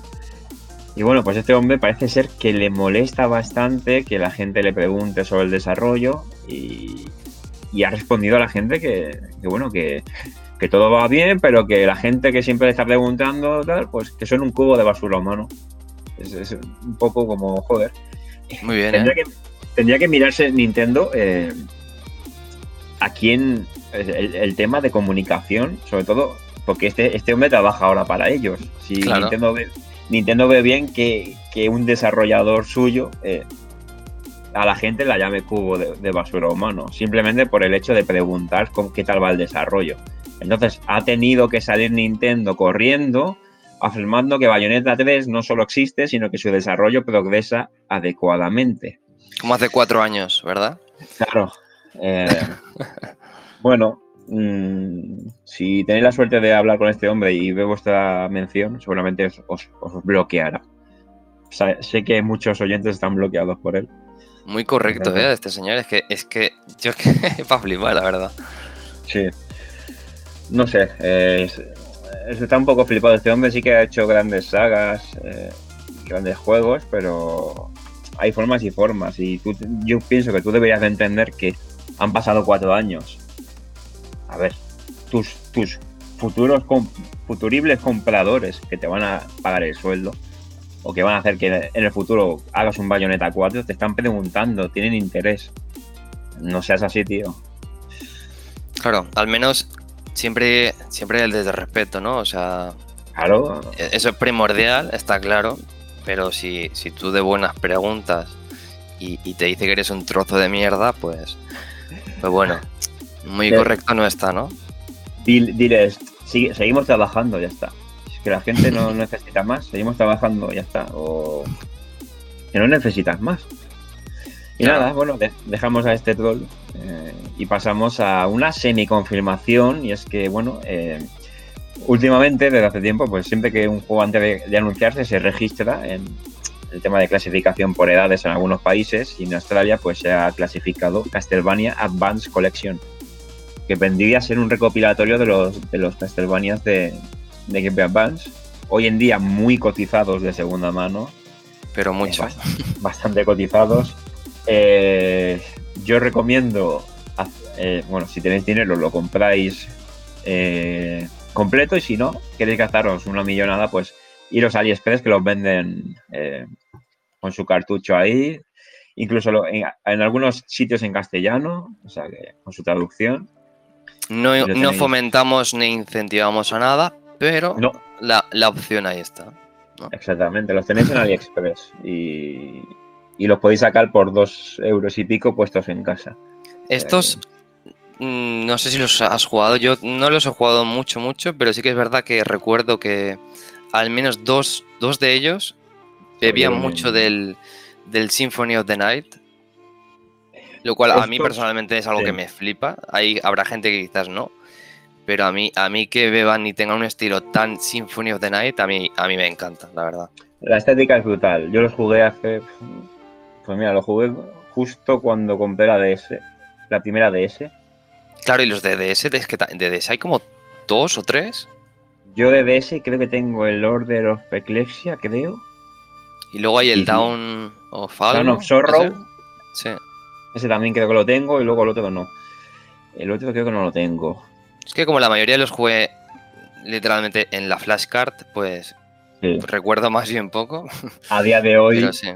Speaker 1: Y bueno, pues este hombre parece ser que le molesta bastante que la gente le pregunte sobre el desarrollo y, y ha respondido a la gente que, que bueno, que, que todo va bien, pero que la gente que siempre le está preguntando, tal, pues que son un cubo de basura humano. Es, es un poco como, joder.
Speaker 2: Muy bien,
Speaker 1: Tendría
Speaker 2: ¿eh?
Speaker 1: que, tendría que mirarse Nintendo eh, a quién el, el tema de comunicación, sobre todo porque este, este hombre trabaja ahora para ellos. Si
Speaker 2: Claro.
Speaker 1: Nintendo, ve, Nintendo ve bien que, que un desarrollador suyo eh, a la gente la llame cubo de, de basura humano, simplemente por el hecho de preguntar con qué tal va el desarrollo. Entonces ha tenido que salir Nintendo corriendo afirmando que Bayonetta 3 no solo existe, sino que su desarrollo progresa adecuadamente.
Speaker 2: Como hace cuatro años, ¿verdad?
Speaker 1: Claro. eh, bueno, mm, si tenéis la suerte de hablar con este hombre y ve vuestra mención, seguramente os, os- os bloqueará. O sea, sé que muchos oyentes están bloqueados por él.
Speaker 2: Muy correcto. ¿eh? Este señor. Es que, es que yo es que para flipar, la verdad.
Speaker 1: Sí. No sé, eh, es- es- está un poco flipado este hombre, sí que ha hecho grandes sagas, eh, grandes juegos, pero hay formas y formas. Y tú- yo pienso que tú deberías de entender que Han pasado cuatro años. A ver, tus, tus futuros futuribles compradores que te van a pagar el sueldo o que van a hacer que en el futuro hagas un Bayonetta 4 te están preguntando, tienen interés. No seas así, tío.
Speaker 2: Claro, al menos siempre, siempre el desde respeto, ¿no? O sea,
Speaker 1: Claro,
Speaker 2: e- eso es primordial, está claro, pero si, si tú de buenas preguntas y, y te dice que eres un trozo de mierda, pues, pues bueno, muy correcto no está, ¿no?
Speaker 1: Dil- diles, seguimos trabajando, ya está. Que la gente no necesita más, seguimos trabajando, ya está. O que no necesitas más. Y
Speaker 2: Claro.
Speaker 1: nada, bueno, de- dejamos a este troll eh, y pasamos a una semi-confirmación. Y es que, bueno, eh, últimamente, desde hace tiempo, pues siempre que un juego antes de, de anunciarse se registra en el tema de clasificación por edades en algunos países y en Australia pues se ha clasificado Castlevania Advanced Collection que vendría a ser un recopilatorio de los, de los Castlevanias de, de Game Boy Advance, hoy en día muy cotizados de segunda mano,
Speaker 2: Pero mucho.
Speaker 1: eh, bast- bastante cotizados. Eh, yo recomiendo, eh, bueno, si tenéis dinero lo compráis completo y si no, queréis gastaros una millonada, pues iros a AliExpress que los venden con su cartucho ahí, incluso lo- en, en algunos sitios en castellano, o sea, que con su traducción.
Speaker 2: No, fomentamos ni incentivamos a nada, pero
Speaker 1: No,
Speaker 2: la, la opción ahí está.
Speaker 1: Exactamente, los tenéis en AliExpress y, y los podéis sacar por dos euros y pico puestos en casa.
Speaker 2: Estos, mm, no sé si los has jugado, yo no los he jugado mucho, mucho, pero sí que es verdad que recuerdo que al menos dos, dos de ellos bebían mucho del, del Symphony of the Night, lo cual a mí personalmente es algo
Speaker 1: sí.
Speaker 2: que me flipa. Ahí habrá gente que quizás no, pero a mí, a mí que beban y tengan un estilo tan Symphony of the Night, a mí, a mí me encanta, la verdad.
Speaker 1: La estética es brutal. Yo los jugué hace. Pues mira, los jugué justo cuando compré la DS, la primera DS.
Speaker 2: Claro, y los de DS, es que ta- de DS hay como dos o tres.
Speaker 1: Yo de DS creo que tengo el Order of Ecclesia, creo.
Speaker 2: Y luego hay el
Speaker 1: Y-
Speaker 2: Down of algo,
Speaker 1: of Sorrow.
Speaker 2: ese. Sí.
Speaker 1: Ese también creo que lo tengo y luego el otro no. El otro creo que no lo tengo.
Speaker 2: Es que como la mayoría los jugué literalmente en la flashcard, pues
Speaker 1: Sí.
Speaker 2: recuerdo más bien poco.
Speaker 1: A día de hoy,
Speaker 2: sí.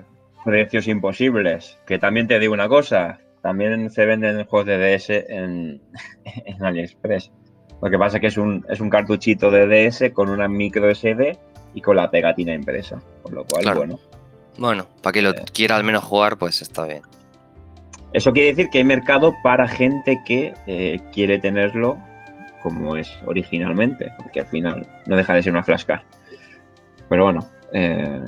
Speaker 1: precios imposibles. Que también te digo una cosa, también se venden juegos de DS en, en AliExpress. Lo que pasa es que es un, es un cartuchito de DS con una micro SD y con la pegatina impresa. Con lo cual,
Speaker 2: Claro.
Speaker 1: bueno.
Speaker 2: Bueno, para que lo
Speaker 1: Eh.
Speaker 2: quiera al menos jugar, pues está bien.
Speaker 1: Eso quiere decir que hay mercado para gente que eh, quiere tenerlo como es originalmente, porque al final no deja de ser una flashcard. Pero bueno, eh,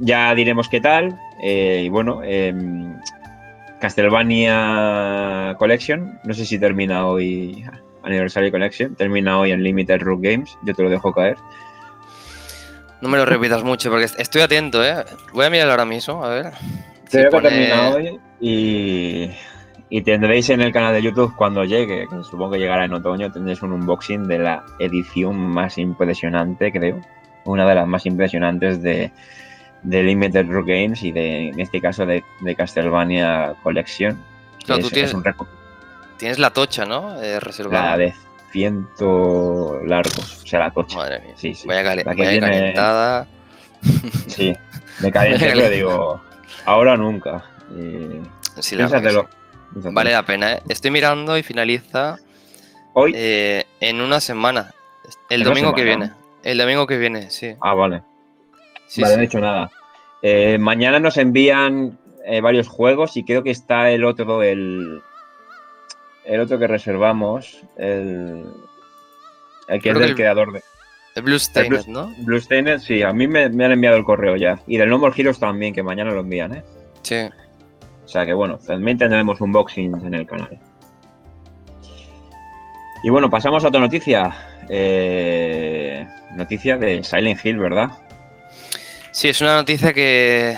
Speaker 1: ya diremos qué tal. eh, y bueno, em, Castlevania Collection, no sé si termina hoy Anniversary Collection, termina hoy en Limited Root Games, yo te lo dejo caer.
Speaker 2: No me lo repitas mucho porque est- estoy atento, ¿eh? Voy a mirar ahora mismo, a ver. Si
Speaker 1: Creo que
Speaker 2: pone-
Speaker 1: termina hoy y, y tendréis en el canal de YouTube cuando llegue, que supongo que llegará en otoño, tendréis un unboxing de la edición más impresionante, creo. Una de las más impresionantes de, de Limited Run Games y de, en este caso de, de Castlevania Collection.
Speaker 2: Claro,
Speaker 1: es,
Speaker 2: tú tienes- Tienes la tocha, ¿no? Eh, reservada.
Speaker 1: la de ciento largos, o sea, la cocha.
Speaker 2: Madre mía.
Speaker 1: Sí, sí.
Speaker 2: Vaya,
Speaker 1: La que
Speaker 2: vaya
Speaker 1: viene-
Speaker 2: calentada.
Speaker 1: Sí, me calienté, pero digo, ahora nunca. Y
Speaker 2: Sí, la verdad
Speaker 1: piénsatelo,
Speaker 2: sí. Vale la pena, ¿eh? Estoy mirando y finaliza
Speaker 1: Hoy,
Speaker 2: eh, en una semana. El
Speaker 1: ¿En una
Speaker 2: domingo que viene. El domingo que viene, sí.
Speaker 1: ah, vale.
Speaker 2: Sí,
Speaker 1: vale,
Speaker 2: sí.
Speaker 1: no he hecho nada. Eh, mañana nos envían eh, varios juegos y creo que está el otro, el, el otro que reservamos, el, el que
Speaker 2: Creo
Speaker 1: es
Speaker 2: que
Speaker 1: del
Speaker 2: el-
Speaker 1: creador de
Speaker 2: El Blue Stained,
Speaker 1: Blue-
Speaker 2: ¿no?
Speaker 1: Bluestained. Sí, a mí me, me han enviado el correo ya. Y del No More Heroes también, que mañana lo envían, ¿eh?
Speaker 2: Sí.
Speaker 1: O sea que bueno, también tendremos unboxing en el canal. Y bueno, pasamos a otra noticia. Eh, noticia de Silent Hill, ¿verdad?
Speaker 2: Sí, es una noticia que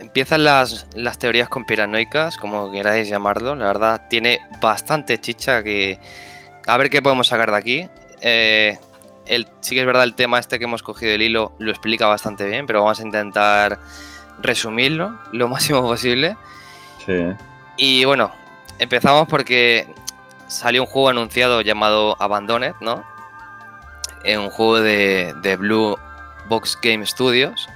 Speaker 2: empiezan las, las teorías conspiranoicas, como queráis llamarlo. La verdad, tiene bastante chicha que... A ver qué podemos sacar de aquí. Eh, el, sí que es verdad el tema este que hemos cogido el hilo lo explica bastante bien, pero vamos a intentar resumirlo lo máximo posible.
Speaker 1: Sí.
Speaker 2: Y bueno, empezamos porque salió un juego anunciado llamado Abandoned, ¿no? Es un juego de, de Blue Box Game Studios.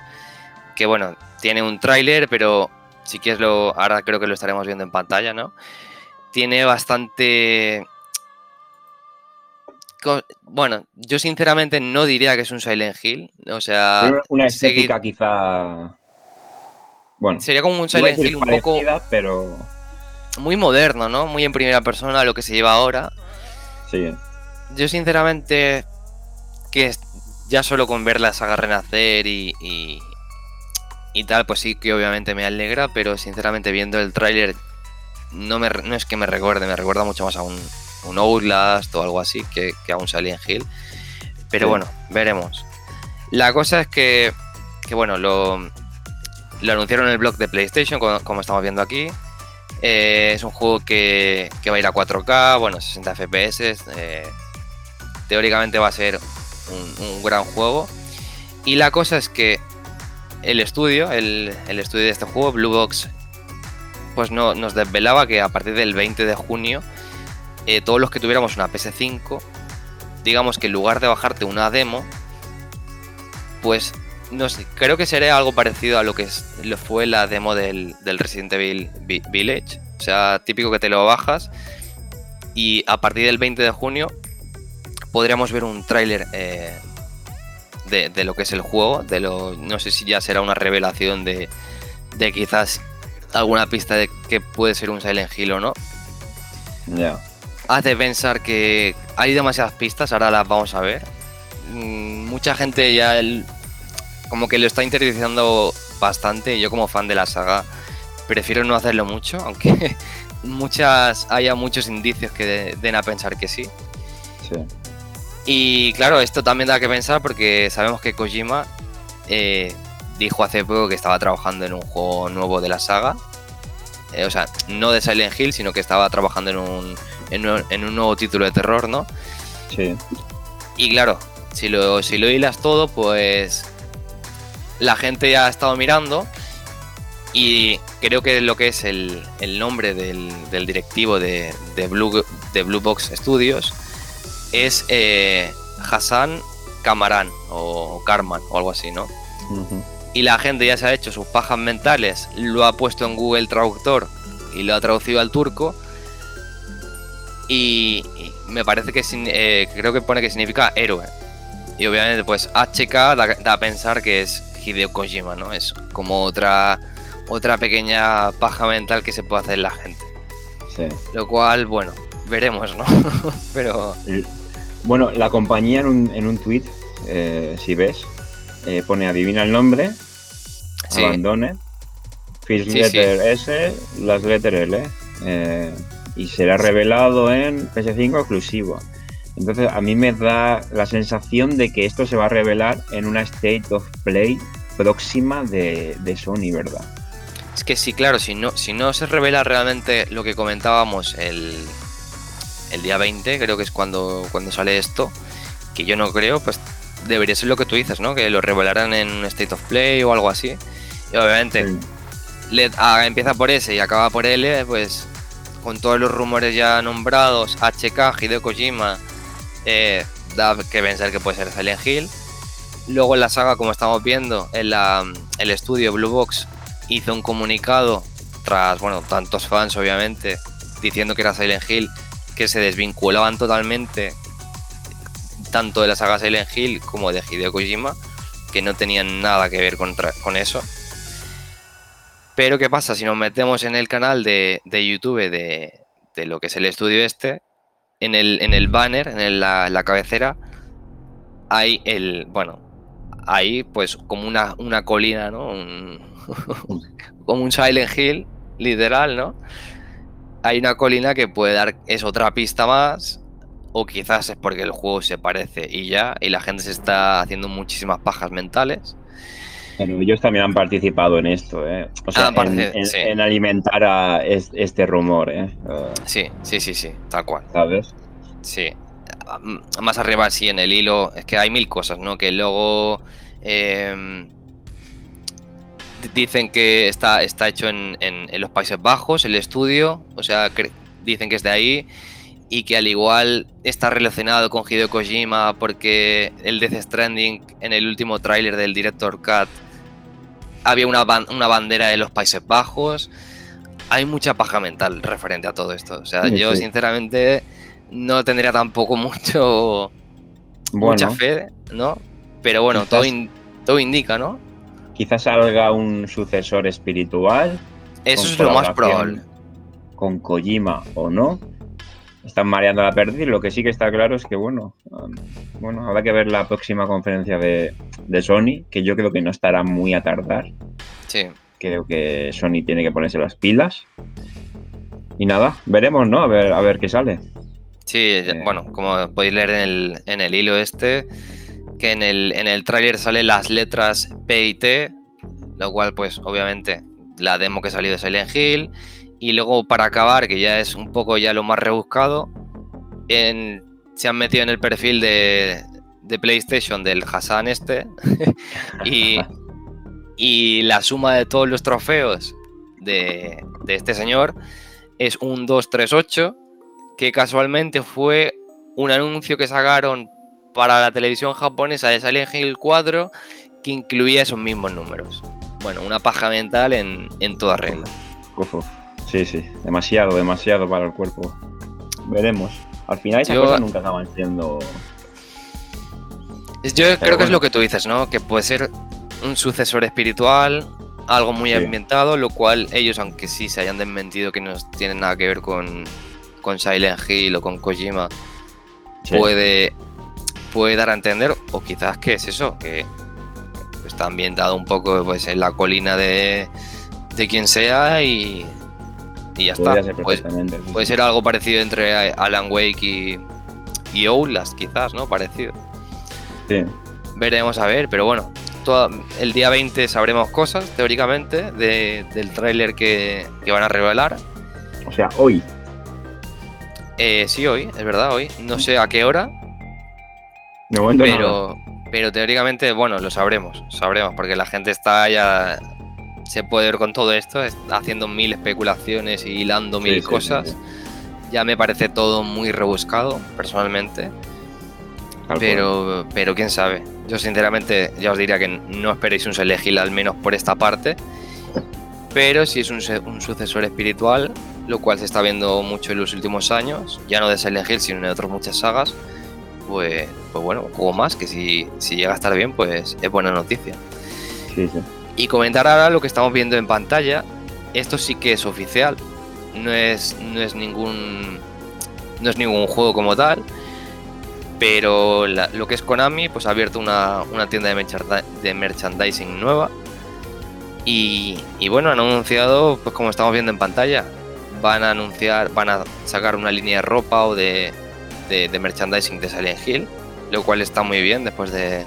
Speaker 2: Que bueno, tiene un tráiler, pero si quieres lo. Ahora creo que lo estaremos viendo en pantalla, ¿no? Tiene bastante. Bueno, yo sinceramente no diría que es un Silent Hill. O sea,
Speaker 1: una
Speaker 2: seguir-
Speaker 1: estética quizá. Bueno,
Speaker 2: sería como un Silent Hill un poco
Speaker 1: pero
Speaker 2: muy moderno, ¿no? Muy en primera persona lo que se lleva ahora.
Speaker 1: sí.
Speaker 2: Yo sinceramente que ya solo con ver la saga renacer y, y, y tal, pues sí que obviamente me alegra, pero sinceramente viendo el tráiler no, me, no es que me recuerde, me recuerda mucho más a un, un Outlast o algo así que, que a un Silent Hill. Pero
Speaker 1: Sí.
Speaker 2: bueno, veremos. La cosa es que, que bueno, lo, lo anunciaron en el blog de PlayStation, como, estamos viendo aquí. Eh, es un juego que, va a ir a 4K, bueno, 60 FPS. eh, teóricamente va a ser un, gran juego. Y la cosa es que el estudio, el estudio de este juego, Blue Box, pues no, nos desvelaba que a partir del 20 de junio, eh, todos los que tuviéramos una PS5, digamos que en lugar de bajarte una demo, pues no sé, creo que sería algo parecido a lo que fue la demo del, del Resident Evil Vi- Village. O sea, típico que te lo bajas y a partir del 20 de junio podríamos ver un tráiler eh, de, de lo que es el juego. De lo, no sé si ya será una revelación de, de quizás alguna pista de que puede ser un Silent Hill o no.
Speaker 1: Ya.
Speaker 2: Hace pensar que hay demasiadas pistas, ahora las vamos a ver. Mm, Mucha gente ya el- como que lo está interiorizando bastante. Yo como fan de la saga prefiero no hacerlo mucho, aunque muchas haya muchos indicios que de- den a pensar que sí.
Speaker 1: Sí.
Speaker 2: Y claro, esto también da que pensar porque sabemos que Kojima eh, dijo hace poco que estaba trabajando en un juego nuevo de la saga. Eh, o sea, no de Silent Hill, sino que estaba trabajando en un, en un, en un nuevo título de terror, ¿no?
Speaker 1: Sí.
Speaker 2: Y claro, si lo, si lo hilas todo, pues la gente ya ha estado mirando y creo que lo que es el, el nombre del, del directivo de, de Blue, de Blue Box Studios es eh, Hassan Kamaran o Karman o algo así, ¿no? Y la gente ya se ha hecho sus pajas mentales, lo ha puesto en Google Traductor y lo ha traducido al turco. Y, y me parece que eh, creo que pone que significa héroe. Y obviamente, pues HK da, da a pensar que es Hideo Kojima, ¿no? Es como otra otra pequeña paja mental que se puede hacer la gente.
Speaker 1: Sí.
Speaker 2: Lo cual, bueno, veremos, ¿no? Pero
Speaker 1: Bueno, la compañía en un, en un tweet, eh, si ves, eh, pone adivina el nombre,
Speaker 2: sí,
Speaker 1: abandone, first
Speaker 2: Sí,
Speaker 1: letter S, last letter L, eh, y será revelado en PS5 exclusivo. Entonces a mí me da la sensación de que esto se va a revelar en una State of Play próxima de, de Sony, ¿verdad?
Speaker 2: Es que sí, claro, si no, si no se revela realmente lo que comentábamos el, el día 20, creo que es cuando, cuando sale esto, que yo no creo, pues debería ser lo que tú dices, ¿no? Que lo revelarán en un State of Play o algo así. Y obviamente
Speaker 1: Sí.
Speaker 2: ah, empieza por S y acaba por L, pues con todos los rumores ya nombrados, HK, Hideo Kojima, eh, da que pensar que puede ser Silent Hill. Luego en la saga, como estamos viendo, en la, el estudio Blue Box hizo un comunicado tras, bueno, tantos fans obviamente, diciendo que era Silent Hill, que se desvinculaban totalmente tanto de la saga Silent Hill como de Hideo Kojima, que no tenían nada que ver con, con eso. Pero ¿qué pasa? Si nos metemos en el canal de, de YouTube de, de lo que es el estudio este, en el, en el banner, en la, la cabecera, hay el, bueno, hay pues como una, una colina, ¿no? Un- como un Silent Hill, literal, ¿no? Hay una colina que puede dar, es otra pista más, o quizás es porque el juego se parece y ya, y la gente se está haciendo muchísimas pajas mentales.
Speaker 1: Pero ellos también han participado en esto, ¿eh? O sea,
Speaker 2: Ah,
Speaker 1: en,
Speaker 2: parece-
Speaker 1: en-
Speaker 2: sí.
Speaker 1: en alimentar a es- este rumor, ¿eh? Eh,
Speaker 2: Sí, sí, sí, sí, tal cual.
Speaker 1: ¿Sabes?
Speaker 2: Sí. M- Más arriba, sí, en el hilo. Es que hay mil cosas, ¿no? Que luego di- dicen que está, está hecho en, en- en los Países Bajos, el estudio. O sea, dicen que es de ahí y que al igual está relacionado con Hideo Kojima porque el Death Stranding en el último tráiler del Director Cut había una, ban- una bandera de los Países Bajos. Hay mucha paja mental referente a todo esto. O sea,
Speaker 1: Sí,
Speaker 2: yo
Speaker 1: sí.
Speaker 2: sinceramente no tendría tampoco mucho mucha fe, ¿no? Pero bueno, todo, in- todo indica, ¿no?
Speaker 1: quizás salga un sucesor espiritual.
Speaker 2: Eso es lo más probable.
Speaker 1: Con Kojima o no. Están mareando la perdiz. Lo que sí que está claro es que, bueno, um, bueno, habrá que ver la próxima conferencia de, de Sony, que yo creo que no estará muy a tardar.
Speaker 2: Sí.
Speaker 1: Creo que Sony tiene que ponerse las pilas. Y nada, veremos, ¿no? A ver, a ver qué sale.
Speaker 2: Sí,
Speaker 1: Eh.
Speaker 2: bueno, como podéis leer en el, en el hilo este, que en el, en el tráiler salen las letras P y T, lo cual pues obviamente la demo que salió de Silent Hill, y luego para acabar, que ya es un poco ya lo más rebuscado, se han metido en el perfil de, PlayStation del Hassan este, y, la suma de todos los trofeos de, este señor es un 238 que casualmente fue un anuncio que sacaron para la televisión japonesa de Silent Hill 4 que incluía esos mismos números. Bueno, una paja mental en, toda regla.
Speaker 1: Sí, sí, demasiado, demasiado para el cuerpo. Veremos. Al final esas
Speaker 2: Yo-
Speaker 1: cosas nunca acaban siendo...
Speaker 2: Yo creo que es lo que tú dices, ¿no? Que puede ser un sucesor espiritual, algo muy
Speaker 1: Sí.
Speaker 2: ambientado, lo cual ellos, aunque sí se hayan desmentido que no tienen nada que ver con, con Silent Hill o con Kojima,
Speaker 1: Sí.
Speaker 2: puede, puede dar a entender, o quizás que es eso, que está ambientado un poco pues, en la colina de, de quien sea y, y ya
Speaker 1: Podría
Speaker 2: está.
Speaker 1: ser
Speaker 2: Pues,
Speaker 1: sí,
Speaker 2: puede ser algo parecido entre Alan Wake y, y Outlast, quizás, ¿no? Parecido.
Speaker 1: Sí.
Speaker 2: Veremos a ver, pero bueno, toda- el día 20 sabremos cosas, teóricamente, de- del tráiler que, que van a revelar.
Speaker 1: O sea, hoy.
Speaker 2: Eh, sí, hoy, es verdad, hoy. No sé a qué hora,
Speaker 1: De momento
Speaker 2: pero, pero teóricamente, bueno, lo sabremos, sabremos, porque la gente está ya... Se puede ver con todo esto, es- haciendo mil especulaciones y hilando mil
Speaker 1: sí,
Speaker 2: cosas.
Speaker 1: sí.
Speaker 2: Ya me parece todo muy rebuscado, personalmente.
Speaker 1: Tal cual.
Speaker 2: Pero, pero quién sabe. Yo sinceramente ya os diría que no esperéis un Silent Hill al menos por esta parte. Pero si es un, un sucesor espiritual, lo cual se está viendo mucho en los últimos años, ya no de Silent Hill, sino de otras muchas sagas, pues, pues bueno, un juego más que si, si llega a estar bien, pues es buena noticia.
Speaker 1: Sí, sí.
Speaker 2: Y comentar ahora lo que estamos viendo en pantalla. Esto sí que es oficial. No es, no es ningún. No es ningún juego como tal. Pero lo que es Konami, pues ha abierto una, una tienda de, merchandising, de merchandising nueva. Y, y bueno, han anunciado, pues como estamos viendo en pantalla, van a anunciar, van a sacar una línea de ropa o de, de, de merchandising de Silent Hill. Lo cual está muy bien después de,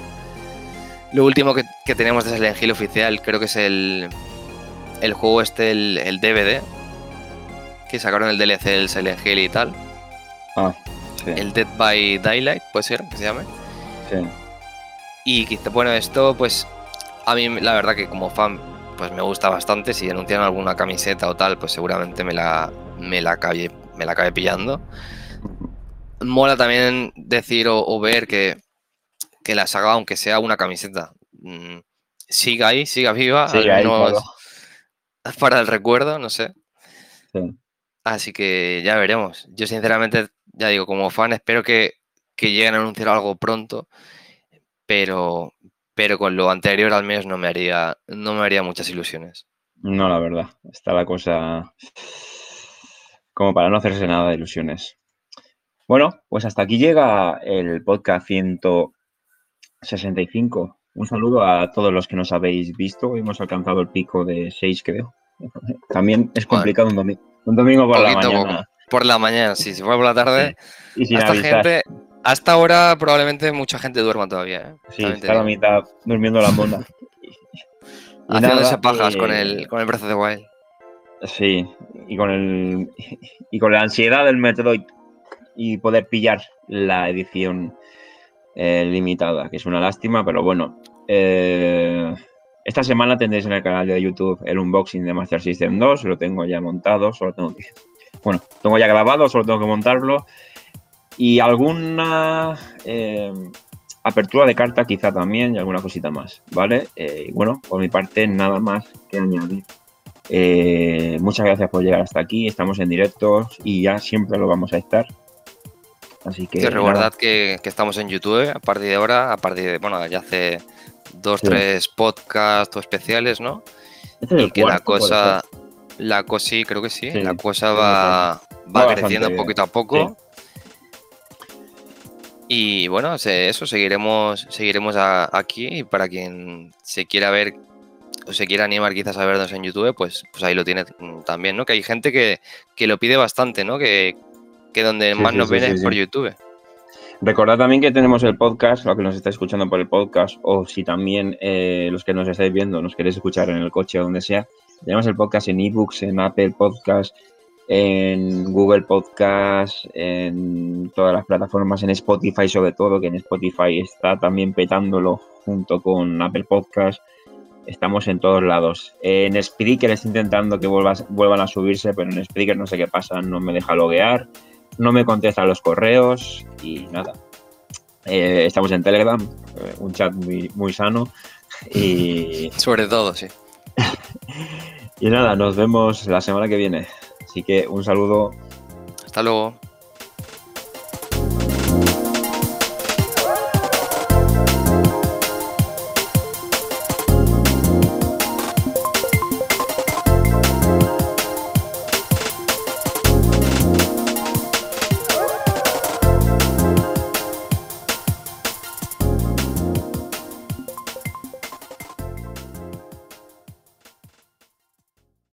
Speaker 2: lo último que, que tenemos de Silent Hill oficial creo que es el, el juego este, el, el DVD, que sacaron el DLC del Silent Hill y tal.
Speaker 1: Ah, sí.
Speaker 2: El Dead by Daylight, puede ser que se llame.
Speaker 1: sí.
Speaker 2: Y quizá, bueno, esto pues a mí la verdad que como fan pues me gusta bastante. Si anuncian alguna camiseta o tal, pues seguramente me la, me la, acabe, me la acabe pillando. Mola también decir o, o ver que, que la saga, aunque sea una camiseta, mm, siga ahí, siga viva.
Speaker 1: Sigue
Speaker 2: al
Speaker 1: ahí,
Speaker 2: menos
Speaker 1: claro.
Speaker 2: para el recuerdo, no sé.
Speaker 1: Sí.
Speaker 2: Así que ya veremos. Yo sinceramente, ya digo, como fan espero que, que lleguen a anunciar algo pronto, pero, pero con lo anterior al menos no me haría, no me haría muchas ilusiones.
Speaker 1: No, la verdad. Está la cosa como para no hacerse nada de ilusiones. Bueno, pues hasta aquí llega el podcast 165. Un saludo a todos los que nos habéis visto. Hemos alcanzado el pico de 6, creo. También es complicado un, domi- un domingo por la mañana.
Speaker 2: Por la mañana, sí, si fuera por la tarde,
Speaker 1: Y sin
Speaker 2: hasta gente, hasta ahora probablemente mucha gente duerma todavía. ¿eh?
Speaker 1: Sí, está a la mitad durmiendo la monda. Y
Speaker 2: Haciéndose pajas con
Speaker 1: eh,
Speaker 2: el, con el of the Wild.
Speaker 1: Sí, y con el y con la ansiedad del Metroid y poder pillar la edición eh, limitada, que es una lástima, pero bueno. eh, esta semana tendréis en el canal de YouTube el unboxing de Master System 2, lo tengo ya montado, solo tengo que bueno, tengo ya grabado, solo tengo que montarlo. Y alguna eh, apertura de carta quizá también y alguna cosita más, ¿vale? Bueno, por mi parte nada más que añadir. Muchas gracias por llegar hasta aquí, estamos en directos y ya siempre lo vamos a estar. Así que...
Speaker 2: Que recordad que, que estamos en YouTube a partir de ahora, a partir de, bueno, ya hace dos,
Speaker 1: Sí.
Speaker 2: tres podcasts o especiales, ¿no?
Speaker 1: Este es el
Speaker 2: y que la
Speaker 1: cuarto,
Speaker 2: cosa, la cosa sí, creo que sí,
Speaker 1: Sí,
Speaker 2: la cosa va,
Speaker 1: Va
Speaker 2: creciendo
Speaker 1: bien,
Speaker 2: poquito a poco. Y bueno, eso, seguiremos, seguiremos a- aquí y para quien se quiera ver o se quiera animar quizás a vernos en YouTube, pues, pues ahí lo tiene también, ¿no? Que hay gente que, que lo pide bastante, ¿no? Que, que donde
Speaker 1: Sí,
Speaker 2: más
Speaker 1: sí,
Speaker 2: nos ven es por YouTube.
Speaker 1: Recordad también que tenemos el podcast, lo que nos estáis escuchando por el podcast, o si también eh, los que nos estáis viendo nos queréis escuchar en el coche o donde sea, tenemos el podcast en ebooks, en Apple Podcast, en Google Podcast, en todas las plataformas, en Spotify sobre todo, que en Spotify está también petándolo junto con Apple Podcast. Estamos en todos lados. En Spreaker estoy intentando que vuelvas- vuelvan a subirse, pero en Spreaker no sé qué pasa, no me deja loguear no me contestan los correos y nada. Eh, estamos en Telegram, eh, un chat muy, muy sano. Y,
Speaker 2: Sobre todo, sí.
Speaker 1: y nada, nos vemos la semana que viene. Así que un saludo.
Speaker 2: Hasta luego.